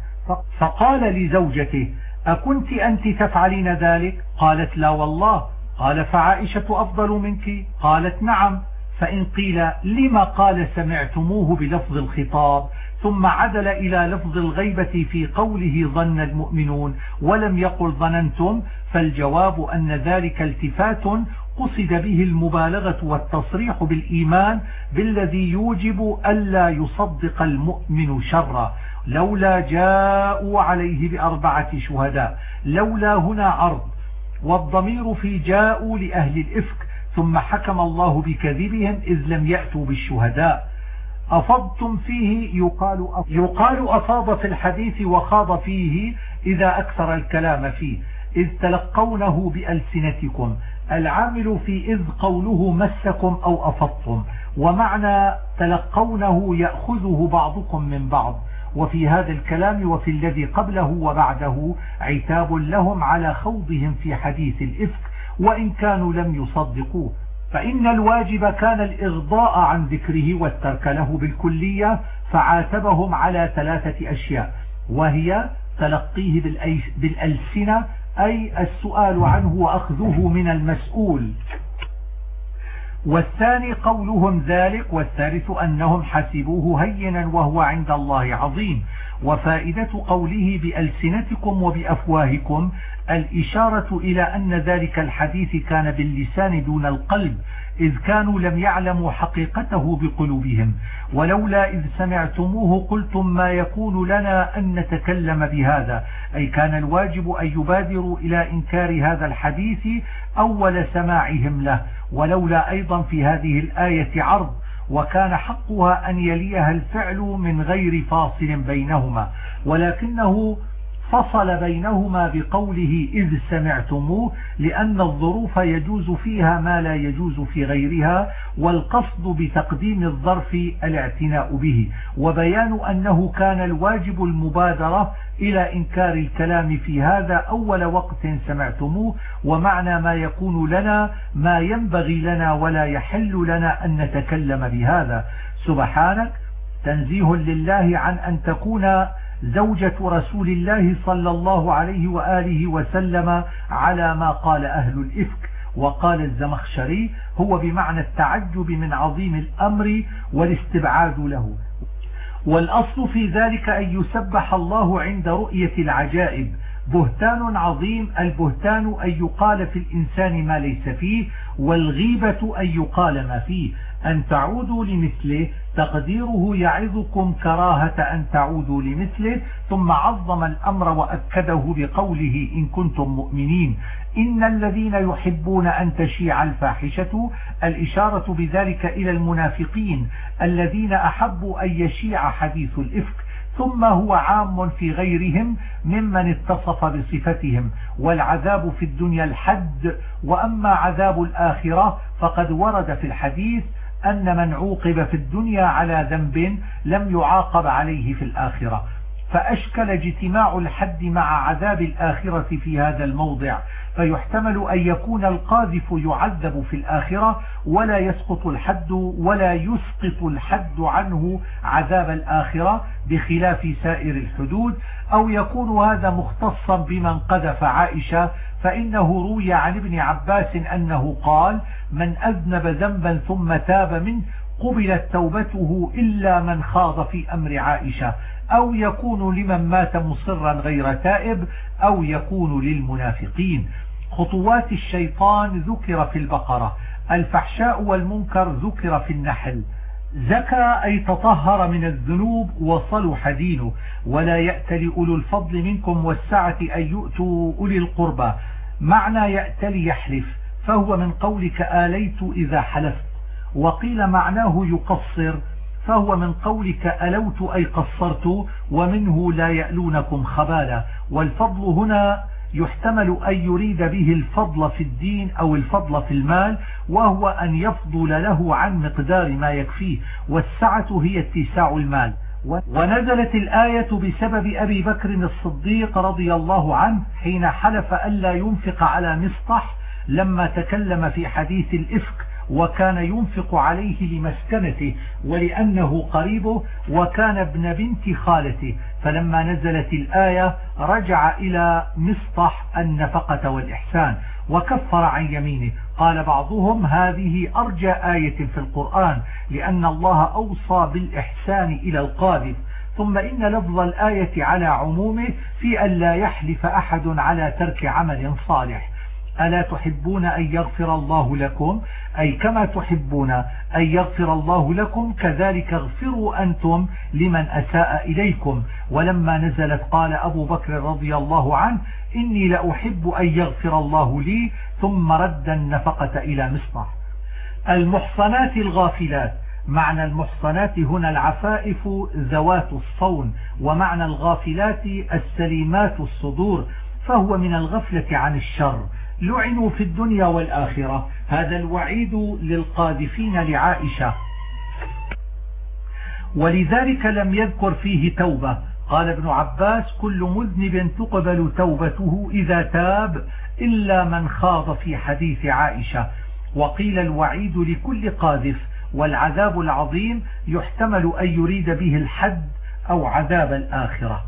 فقال لزوجته أكنت أنت تفعلين ذلك؟ قالت لا والله. قال فعائشة أفضل منك؟ قالت نعم. فإن قيل لما قال سمعتموه بلفظ الخطاب؟ ثم عدل إلى لفظ الغيبة في قوله ظن المؤمنون. ولم يقل ظننتم؟ فالجواب أن ذلك التفات قصد به المبالغة والتصريح بالإيمان بالذي يوجب ألا يصدق المؤمن شرا لولا جاءوا عليه بأربعة شهداء لولا هنا عرض والضمير في جاءوا لأهل الإفك ثم حكم الله بكذبهم إذ لم يأتوا بالشهداء. أفضتم فيه؟ يقال, يقال أفاض في الحديث وخاض فيه إذا أكثر الكلام فيه. إذ تلقونه بألسنتكم العامل في إذ قوله مسكم أو أفضتم ومعنى تلقونه يأخذه بعضكم من بعض. وفي هذا الكلام وفي الذي قبله وبعده عتاب لهم على خوضهم في حديث الإفك وإن كانوا لم يصدقوه. فإن الواجب كان الإغضاء عن ذكره والترك له بالكلية فعاتبهم على ثلاثة أشياء وهي تلقيه بالألسنة أي السؤال عنه وأخذه من المسؤول. والثاني قولهم ذلك والثالث أنهم حسبوه هينا وهو عند الله عظيم. وفائدة قوله بألسنتكم وبأفواهكم الإشارة إلى أن ذلك الحديث كان باللسان دون القلب إذ كانوا لم يعلموا حقيقته بقلوبهم ولولا إذ سمعتموه قلتم ما يكون لنا أن نتكلم بهذا. أي كان الواجب أن يبادروا إلى إنكار هذا الحديث أول سماعهم له ولولا أيضا في هذه الآية عرض وكان حقها أن يليها الفعل من غير فاصل بينهما. ولكنه فصل بينهما بقوله إذ سمعتموه لأن الظروف يجوز فيها ما لا يجوز في غيرها والقصد بتقديم الظرف الاعتناء به. وبيان أنه كان الواجب المبادرة إلى إنكار الكلام في هذا أول وقت سمعتموه ومعنى ما يكون لنا ما ينبغي لنا ولا يحل لنا أن نتكلم بهذا. سبحانك تنزيه لله عن أن تكون زوجة رسول الله صلى الله عليه وآله وسلم على ما قال أهل الإفك وقال الزمخشري هو بمعنى التعجب من عظيم الأمر والاستبعاد له. والأصل في ذلك أن يسبح الله عند رؤية العجائب. بهتان عظيم البهتان أن يقال في الإنسان ما ليس فيه والغيبة أن يقال ما فيه. أن تعودوا لمثله تقديره يعظكم كراهة أن تعودوا لمثله ثم عظم الأمر وأكده بقوله إن كنتم مؤمنين. إن الذين يحبون أن تشيع الفاحشة الإشارة بذلك إلى المنافقين الذين أحبوا أن يشيع حديث الإفك ثم هو عام في غيرهم ممن اتصف بصفتهم. والعذاب في الدنيا الحد وأما عذاب الآخرة فقد ورد في الحديث أن من عوقب في الدنيا على ذنب لم يعاقب عليه في الآخرة. فأشكل اجتماع الحد مع عذاب الآخرة في هذا الموضع. فيحتمل أن يكون القاذف يعذب في الآخرة ولا يسقط الحد ولا يسقط الحد عنه عذاب الآخرة بخلاف سائر الحدود أو يكون هذا مختصا بمن قذف عائشة فإنه روي عن ابن عباس أنه قال من أذنب ذنبا ثم تاب منه قبلت توبته إلا من خاض في أمر عائشة أو يكون لمن مات مصرا غير تائب أو يكون للمنافقين. خطوات الشيطان ذكر في البقرة. الفحشاء والمنكر ذكر في النحل. زكى أي تطهر من الذنوب وصلح دينه. ولا يأتل أولو الفضل منكم والسعة أن يؤتوا أولي القربى. معنى يأتل يحلف. فهو من قولك آليت إذا حلفت. وقيل معناه يقصر. فهو من قولك ألوت أي قصرت ومنه لا يألونكم خبالا والفضل هنا يحتمل أن يريد به الفضل في الدين أو الفضل في المال وهو أن يفضل له عن مقدار ما يكفيه والسعة هي اتساع المال ونزلت الآية بسبب أبي بكر الصديق رضي الله عنه حين حلف ألا ينفق على مصطح لما تكلم في حديث الإفك وكان ينفق عليه لمسكنته ولأنه قريبه وكان ابن بنت خالته. فلما نزلت الآية رجع إلى مصطح النفقة والإحسان وكفر عن يمينه. قال بعضهم هذه أرجى آية في القرآن لأن الله أوصى بالإحسان إلى القاذف. ثم إن لفظ الآية على عمومه في أن لا يحلف أحد على ترك عمل صالح. ألا تحبون أن يغفر الله لكم؟ أي كما تحبون أن يغفر الله لكم كذلك اغفروا أنتم لمن أساء إليكم. ولما نزلت قال أبو بكر رضي الله عنه إني لأحب أن يغفر الله لي ثم رد النفقة إلى مصطح المحصنات الغافلات معنى المحصنات هنا العفائف ذوات الصون ومعنى الغافلات السليمات الصدور فهو من الغفلة عن الشر. لعنوا في الدنيا والآخرة. هذا الوعيد للقاذفين لعائشة. ولذلك لم يذكر فيه توبة. قال ابن عباس كل مذنب تقبل توبته إذا تاب إلا من خاض في حديث عائشة. وقيل الوعيد لكل قاذف والعذاب العظيم يحتمل أن يريد به الحد أو عذاب الآخرة.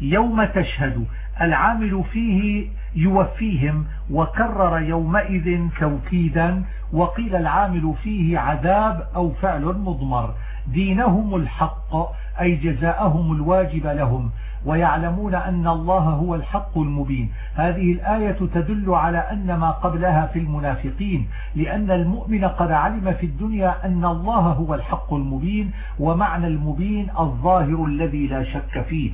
يوم تشهد العامل فيه يوفيهم وكرر يومئذ توكيدا وقيل العامل فيه عذاب أو فعل مضمر. دينهم الحق أي جزاءهم الواجب لهم ويعلمون أن الله هو الحق المبين. هذه الآية تدل على أن ما قبلها في المنافقين لأن المؤمن قد علم في الدنيا أن الله هو الحق المبين ومعنى المبين الظاهر الذي لا شك فيه.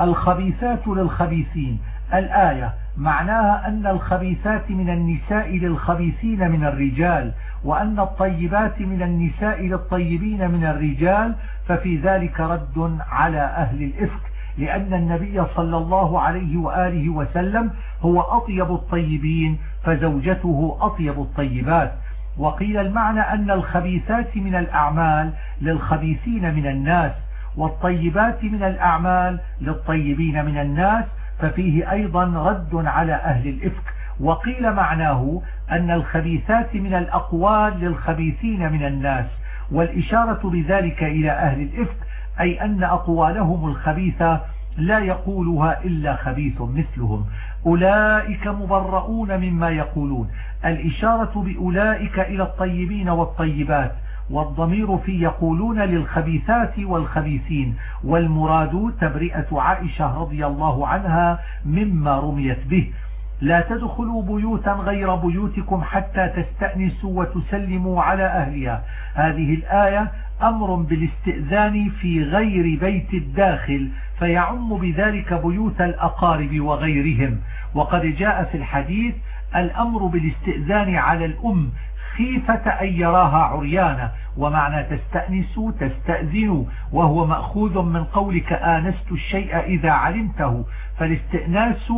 الخبيثات للخبيثين. الآية معناها أن الخبيثات من النساء للخبيثين من الرجال وأن الطيبات من النساء للطيبين من الرجال ففي ذلك رد على أهل الإفك لأن النبي صلى الله عليه وآله وسلم هو أطيب الطيبين فزوجته أطيب الطيبات. وقيل المعنى أن الخبيثات من الأعمال للخبيثين من الناس والطيبات من الأعمال للطيبين من الناس ففيه أيضا رد على أهل الإفك. وقيل معناه أن الخبيثات من الأقوال للخبيثين من الناس والإشارة بذلك إلى أهل الإفك أي أن أقوالهم الخبيثة لا يقولها إلا خبيث مثلهم. أولئك مبرؤون مما يقولون. الإشارة بأولئك إلى الطيبين والطيبات والضمير في يقولون للخبيثات والخبيثين والمراد تبرئة عائشة رضي الله عنها مما رميت به. لا تدخلوا بيوتا غير بيوتكم حتى تستأنسوا وتسلموا على أهلها. هذه الآية أمر بالاستئذان في غير بيت الداخل فيعم بذلك بيوت الأقارب وغيرهم. وقد جاء في الحديث الأمر بالاستئذان على الأم خيفة أن يراها عريانة ومعنى تستأنسوا تستأذنوا وهو مأخوذ من قولك آنست الشيء إذا علمته. فالاستئناس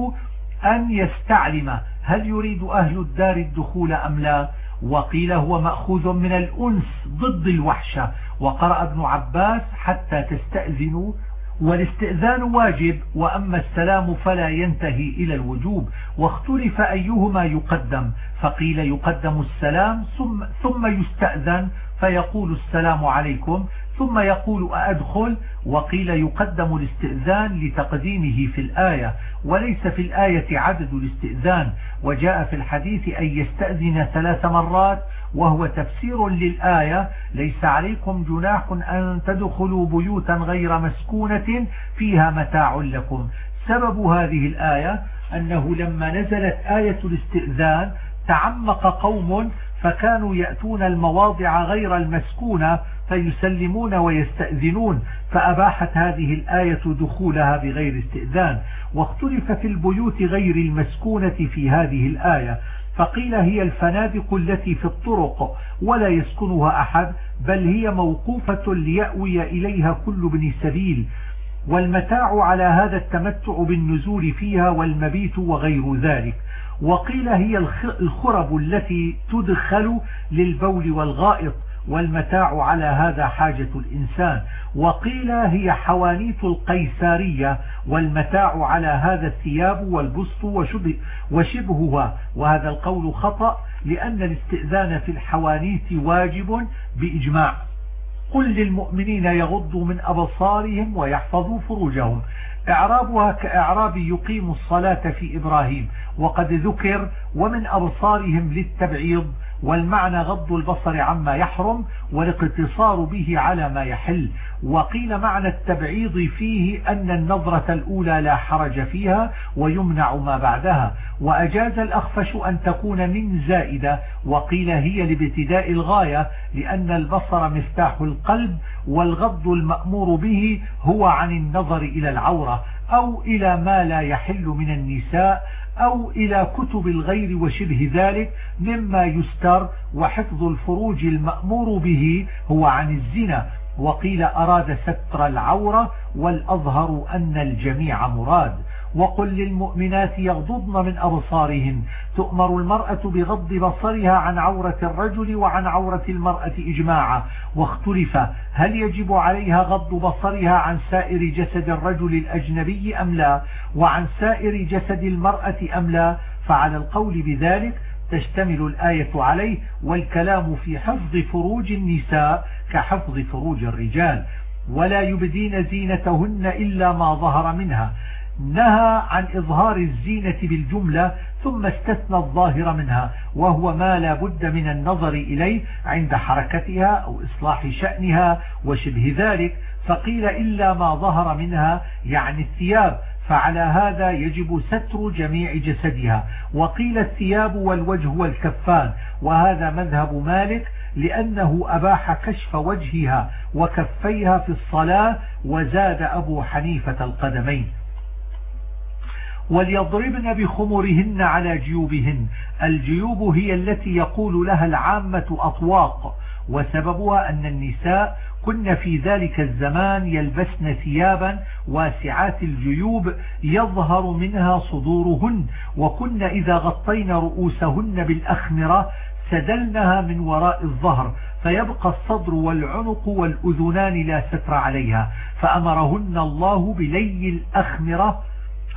أن يستعلم هل يريد أهل الدار الدخول أم لا؟ وقيل هو مأخوذ من الأنس ضد الوحشة. وقرأ ابن عباس حتى تستأذنوا والاستئذان واجب وأما السلام فلا ينتهي إلى الوجوب. واختلف أيهما يقدم. فقيل يقدم السلام ثم, ثم يستأذن فيقول السلام عليكم ثم يقول أأدخل؟ وقيل يقدم الاستئذان لتقديمه في الآية. وليس في الآية عدد الاستئذان. وجاء في الحديث أن يستأذن ثلاث مرات وهو تفسير للآية ليس عليكم جناح أن تدخلوا بيوتا غير مسكونة فيها متاع لكم. سبب هذه الآية أنه لما نزلت آية الاستئذان تعمق قوم فكانوا يأتون المواضع غير المسكونة فيسلمون ويستأذنون فأباحت هذه الآية دخولها بغير استئذان. واختلف في البيوت غير المسكونة في هذه الآية. فقيل هي الفنادق التي في الطرق ولا يسكنها أحد بل هي موقوفة ليأوي إليها كل ابن سبيل. والمتاع على هذا التمتع بالنزول فيها والمبيت وغير ذلك. وقيل هي الخرب التي تدخل للبول والغائط. والمتاع على هذا حاجة الإنسان. وقيل هي حوانيت القيسارية والمتاع على هذا الثياب والبسط وشبه وشبهها. وهذا القول خطأ لأن الاستئذان في الحوانيت واجب بإجماع. قل للمؤمنين يغضوا من أبصارهم ويحفظوا فروجهم. إعرابها كإعراب يقيم الصلاة في إبراهيم. وقد ذكر ومن أبصارهم للتبعيض والمعنى غض البصر عما يحرم والاقتصار به على ما يحل. وقيل معنى التبعيض فيه أن النظرة الأولى لا حرج فيها ويمنع ما بعدها. وأجاز الأخفش أن تكون من زائدة. وقيل هي لابتداء الغاية لأن البصر مفتاح القلب والغض المأمور به هو عن النظر إلى العورة أو إلى ما لا يحل من النساء أو إلى كتب الغير وشبه ذلك مما يستر وحفظ الفروج المأمور به هو عن الزنا وقيل أراد ستر العورة والأظهر أن الجميع مراد. وقل للمؤمنات يغضضن من أبصارهن. تؤمر المرأة بغض بصرها عن عورة الرجل وعن عورة المرأة إجماعا. واختلف هل يجب عليها غض بصرها عن سائر جسد الرجل الأجنبي أم لا؟ وعن سائر جسد المرأة أم لا؟ فعلى القول بذلك تشتمل الآية عليه والكلام في حفظ فروج النساء كحفظ فروج الرجال. ولا يبدين زينتهن إلا ما ظهر منها. نهى عن إظهار الزينة بالجملة ثم استثنى الظاهر منها وهو ما لا بد من النظر إليه عند حركتها أو إصلاح شأنها وشبه ذلك فقيل إلا ما ظهر منها يعني الثياب فعلى هذا يجب ستر جميع جسدها وقيل الثياب والوجه والكفان وهذا مذهب مالك لأنه أباح كشف وجهها وكفيها في الصلاة وزاد أبو حنيفة القدمين. وليضربن بخمرهن على جيوبهن. الجيوب هي التي يقول لها العامة أطواق. وسببها أن النساء كن في ذلك الزمان يلبسن ثيابا واسعات الجيوب يظهر منها صدورهن. وكن إذا غطين رؤوسهن بالأخمرة سدلنها من وراء الظهر. فيبقى الصدر والعنق والأذنان لا ستر عليها. فأمرهن الله بلي الأخمرة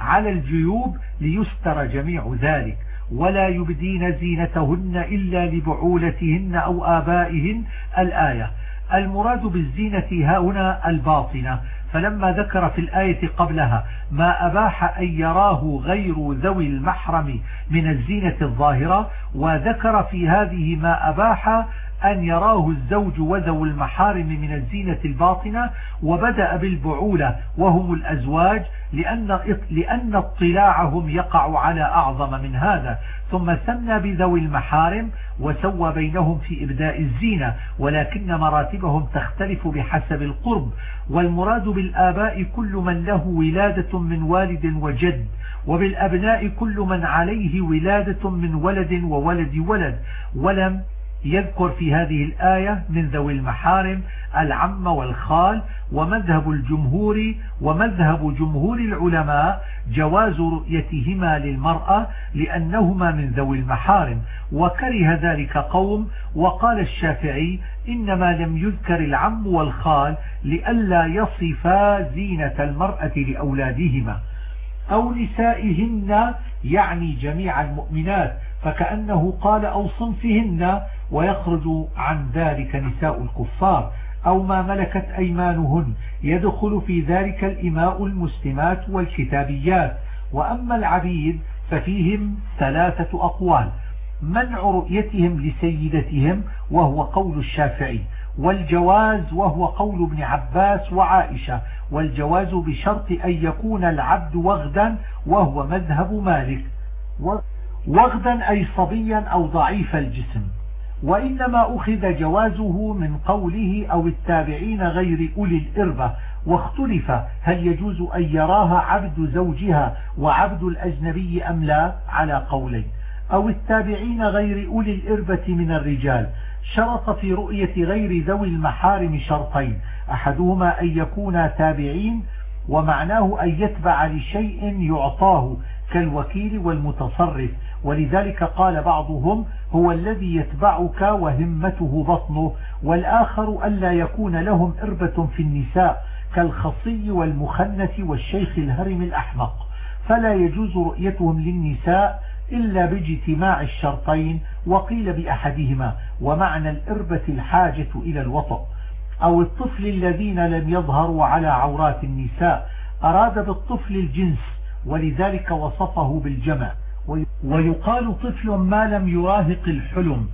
على الجيوب ليستر جميع ذلك ولا يبدين زينتهن إلا لبعولتهن أو آبائهن. الآية المراد بالزينة هنا الباطنة. فلما ذكر في الآية قبلها ما أباح أن يراه غير ذوي المحرم من الزينة الظاهرة وذكر في هذه ما أباح أن يراه الزوج وذو المحارم من الزينة الباطنة وبدأ بالبعولة وهم الأزواج لأن, لأن اطلاعهم يقع على أعظم من هذا. ثم ثنى بذوي المحارم وسوى بينهم في إبداء الزينة ولكن مراتبهم تختلف بحسب القرب. والمراد بالآباء كل من له ولادة من والد وجد وبالأبناء كل من عليه ولادة من ولد وولد ولد. ولم يذكر في هذه الآية من ذوي المحارم العم والخال ومذهب الجمهور ومذهب جمهور العلماء جواز رؤيتهما للمرأة لأنهما من ذوي المحارم وكره ذلك قوم وقال الشافعي إنما لم يذكر العم والخال لئلا يصفا زينة المرأة لأولادهما أو نسائهن يعني جميع المؤمنات فكأنه قال أو صنفهن ويخرج عن ذلك نساء الكفار أو ما ملكت أيمانهن. يدخل في ذلك الإماء المسلمات والكتابيات. وأما العبيد ففيهم ثلاثة أقوال. منع رؤيتهم لسيدتهم وهو قول الشافعي. والجواز وهو قول ابن عباس وعائشة. والجواز بشرط أن يكون العبد وغدا وهو مذهب مالك. وغدا أي صبيا أو ضعيف الجسم. وإنما أخذ جوازه من قوله أو التابعين غير أولي الإربة واختلف هل يجوز أن يراها عبد زوجها وعبد الأجنبي أم لا على قولين. أو التابعين غير أولي الإربة من الرجال شرط في رؤية غير ذوي المحارم شرطين أحدهما أن يكونا تابعين ومعناه أن يتبع لشيء يعطاه كالوكيل والمتصرف. ولذلك قال بعضهم هو الذي يتبعك وهمته بطنه والآخر ألا يكون لهم إربة في النساء كالخصي والمخنث والشيخ الهرم الأحمق. فلا يجوز رؤيتهم للنساء إلا باجتماع الشرطين وقيل بأحدهما ومعنى الإربة الحاجة إلى الوطأ. أو الطفل الذين لم يظهروا على عورات النساء أراد بالطفل الجنس ولذلك وصفه بالجمع. ويقال طفل ما لم يراهق الحلم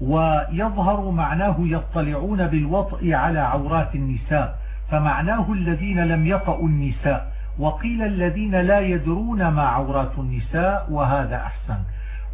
ويظهر معناه يطلعون بالوطء على عورات النساء فمعناه الذين لم يطأوا النساء وقيل الذين لا يدرون ما عورات النساء وهذا أحسن.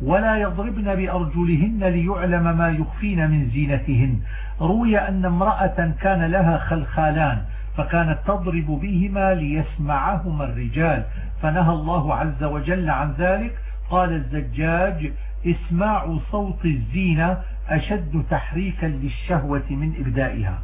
ولا يضربن بأرجلهن ليعلم ما يخفين من زينتهن. روي أن امرأة كان لها خلخالان فكانت تضرب بهما ليسمعهما الرجال فنهى الله عز وجل عن ذلك قال الزجاج إسماع صوت الزينة أشد تحريكا للشهوة من إبدائها.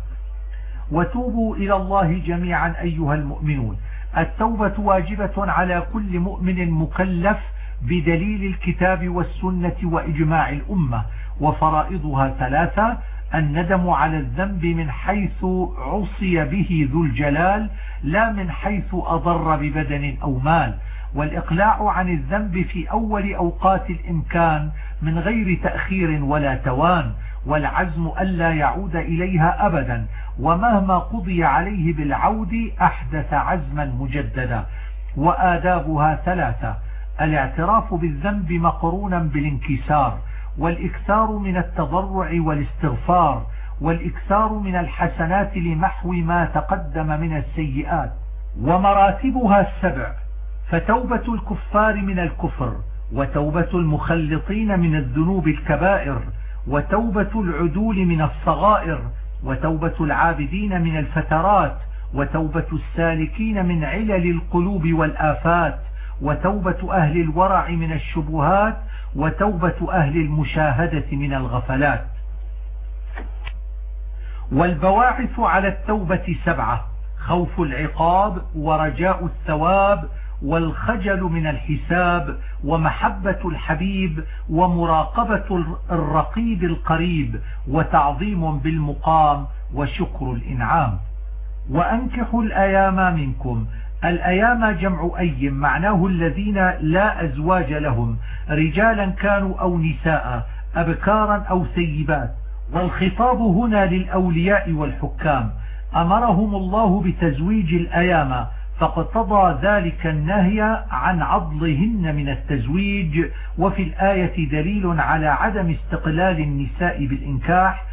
وتوبوا إلى الله جميعا أيها المؤمنون. التوبة واجبة على كل مؤمن مكلف بدليل الكتاب والسنة وإجماع الأمة. وفرائضها ثلاثة الندم على الذنب من حيث عصي به ذو الجلال لا من حيث أضر ببدن أو مال. والإقلاع عن الذنب في أول أوقات الإمكان من غير تأخير ولا توان والعزم ألا يعود إليها أبدا ومهما قضي عليه بالعود أحدث عزما مجددا. وآدابها ثلاثة الاعتراف بالذنب مقرونا بالانكسار والإكثار من التضرع والاستغفار والإكثار من الحسنات لمحو ما تقدم من السيئات. ومراتبها السبع فتوبة الكفار من الكفر وتوبة المخلطين من الذنوب الكبائر وتوبة العدول من الصغائر وتوبة العابدين من الفترات وتوبة السالكين من علل القلوب والآفات وتوبة أهل الورع من الشبهات وتوبة أهل المشاهدة من الغفلات. والبواعث على التوبة سبعة خوف العقاب ورجاء الثواب والخجل من الحساب ومحبة الحبيب ومراقبة الرقيب القريب وتعظيم بالمقام وشكر الإنعام. وأنكحوا الأيام منكم. الأيام جمع أيم معناه الذين لا أزواج لهم رجالا كانوا أو نساء أبكارا أو سيبات. والخطاب هنا للأولياء والحكام. أمرهم الله بتزويج الأيام فاقتضى ذلك النهي عن عضلهن من التزويج وفي الآية دليل على عدم استقلال النساء بالإنكاح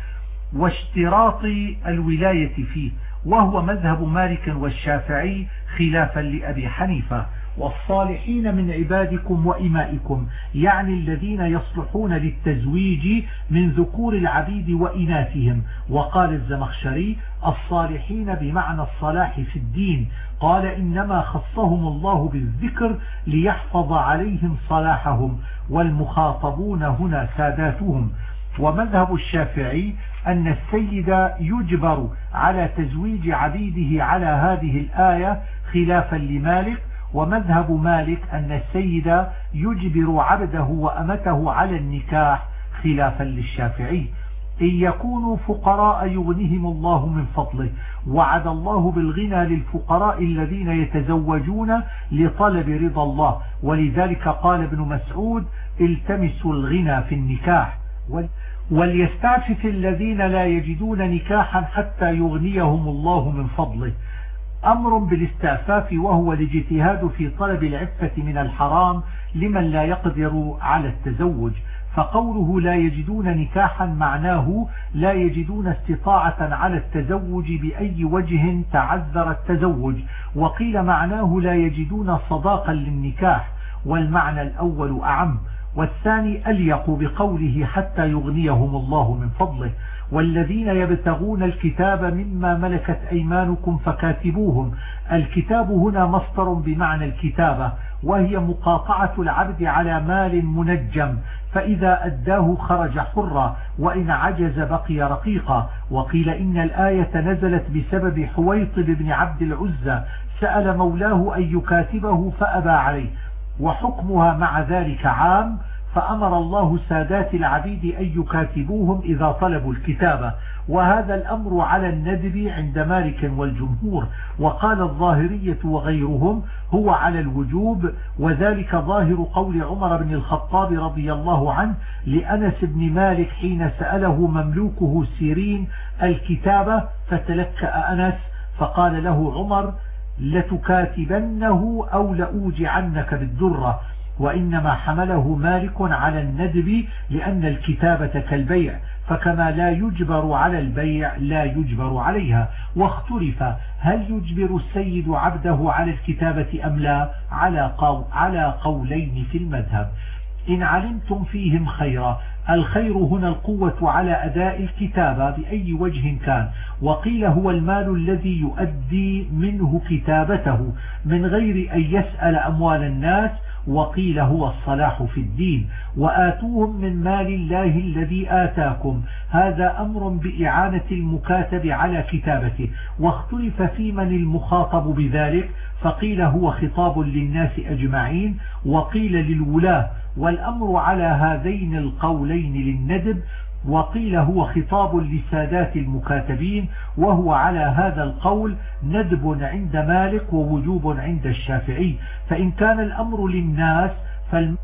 واشتراط الولاية فيه وهو مذهب مالك والشافعي خلافا لأبي حنيفة. والصالحين من عبادكم وإمائكم يعني الذين يصلحون للتزويج من ذكور العبيد وإناثهم. وقال الزمخشري الصالحين بمعنى الصلاح في الدين. قال إنما خصهم الله بالذكر ليحفظ عليهم صلاحهم والمخاطبون هنا ساداتهم. ومذهب الشافعي أن السيد يجبر على تزويج عبيده على هذه الآية خلافا لمالك ومذهب مالك أن السيد يجبر عبده وأمته على النكاح خلافا للشافعي إن يكونوا فقراء يغنهم الله من فضله. وعد الله بالغنى للفقراء الذين يتزوجون لطلب رضا الله. ولذلك قال ابن مسعود التمسوا الغنى في النكاح. وليستعفف الذين لا يجدون نكاحا حتى يغنيهم الله من فضله. أمر بالاستعفاف وهو الاجتهاد في طلب العفة من الحرام لمن لا يقدر على التزوج فقوله لا يجدون نكاحا معناه لا يجدون استطاعة على التزوج بأي وجه تعذر التزوج وقيل معناه لا يجدون صداقا للنكاح والمعنى الأول أعم والثاني أليق بقوله حتى يغنيهم الله من فضله. والذين يبتغون الكتاب مما ملكت أيمانكم فكاتبوهم. الكتاب هنا مصدر بمعنى الكتابة وهي مقاطعة العبد على مال منجم فإذا أداه خرج حرا وإن عجز بقي رقيقا. وقيل إن الآية نزلت بسبب حويطب بن عبد العزة سأل مولاه أن يكاتبه فأبى عليه. وحكمها مع ذلك عام فأمر الله سادات العبيد أن يكاتبوهم إذا طلبوا الكتابة وهذا الأمر على الندب عند مالك والجمهور وقال الظاهرية وغيرهم هو على الوجوب وذلك ظاهر قول عمر بن الخطاب رضي الله عنه لأنس بن مالك حين سأله مملوكه سيرين الكتابة فتلكأ أنس فقال له عمر لتكاتبنه أو لأوجعنك بالدرة وإنما حمله مالك على الندب لأن الكتابة كالبيع فكما لا يجبر على البيع لا يجبر عليها. واختلف هل يجبر السيد عبده على الكتابة أم لا؟ على, قول على قولين في المذهب. إن علمتم فيهم خيرا الخير هنا القوة على أداء الكتابة بأي وجه كان. وقيل هو المال الذي يؤدي منه كتابته من غير أن يسأل أموال الناس وقيل هو الصلاح في الدين وآتوهم من مال الله الذي آتاكم. هذا أمر بإعانة المكاتب على كتابته. واختلف في من المخاطب بذلك فقيل هو خطاب للناس أجمعين وقيل للولاة. والأمر على هذين القولين للندب وقيل هو خطاب لسادات المكاتبين وهو على هذا القول ندب عند مالك ووجوب عند الشافعي. فإن كان الأمر للناس فالم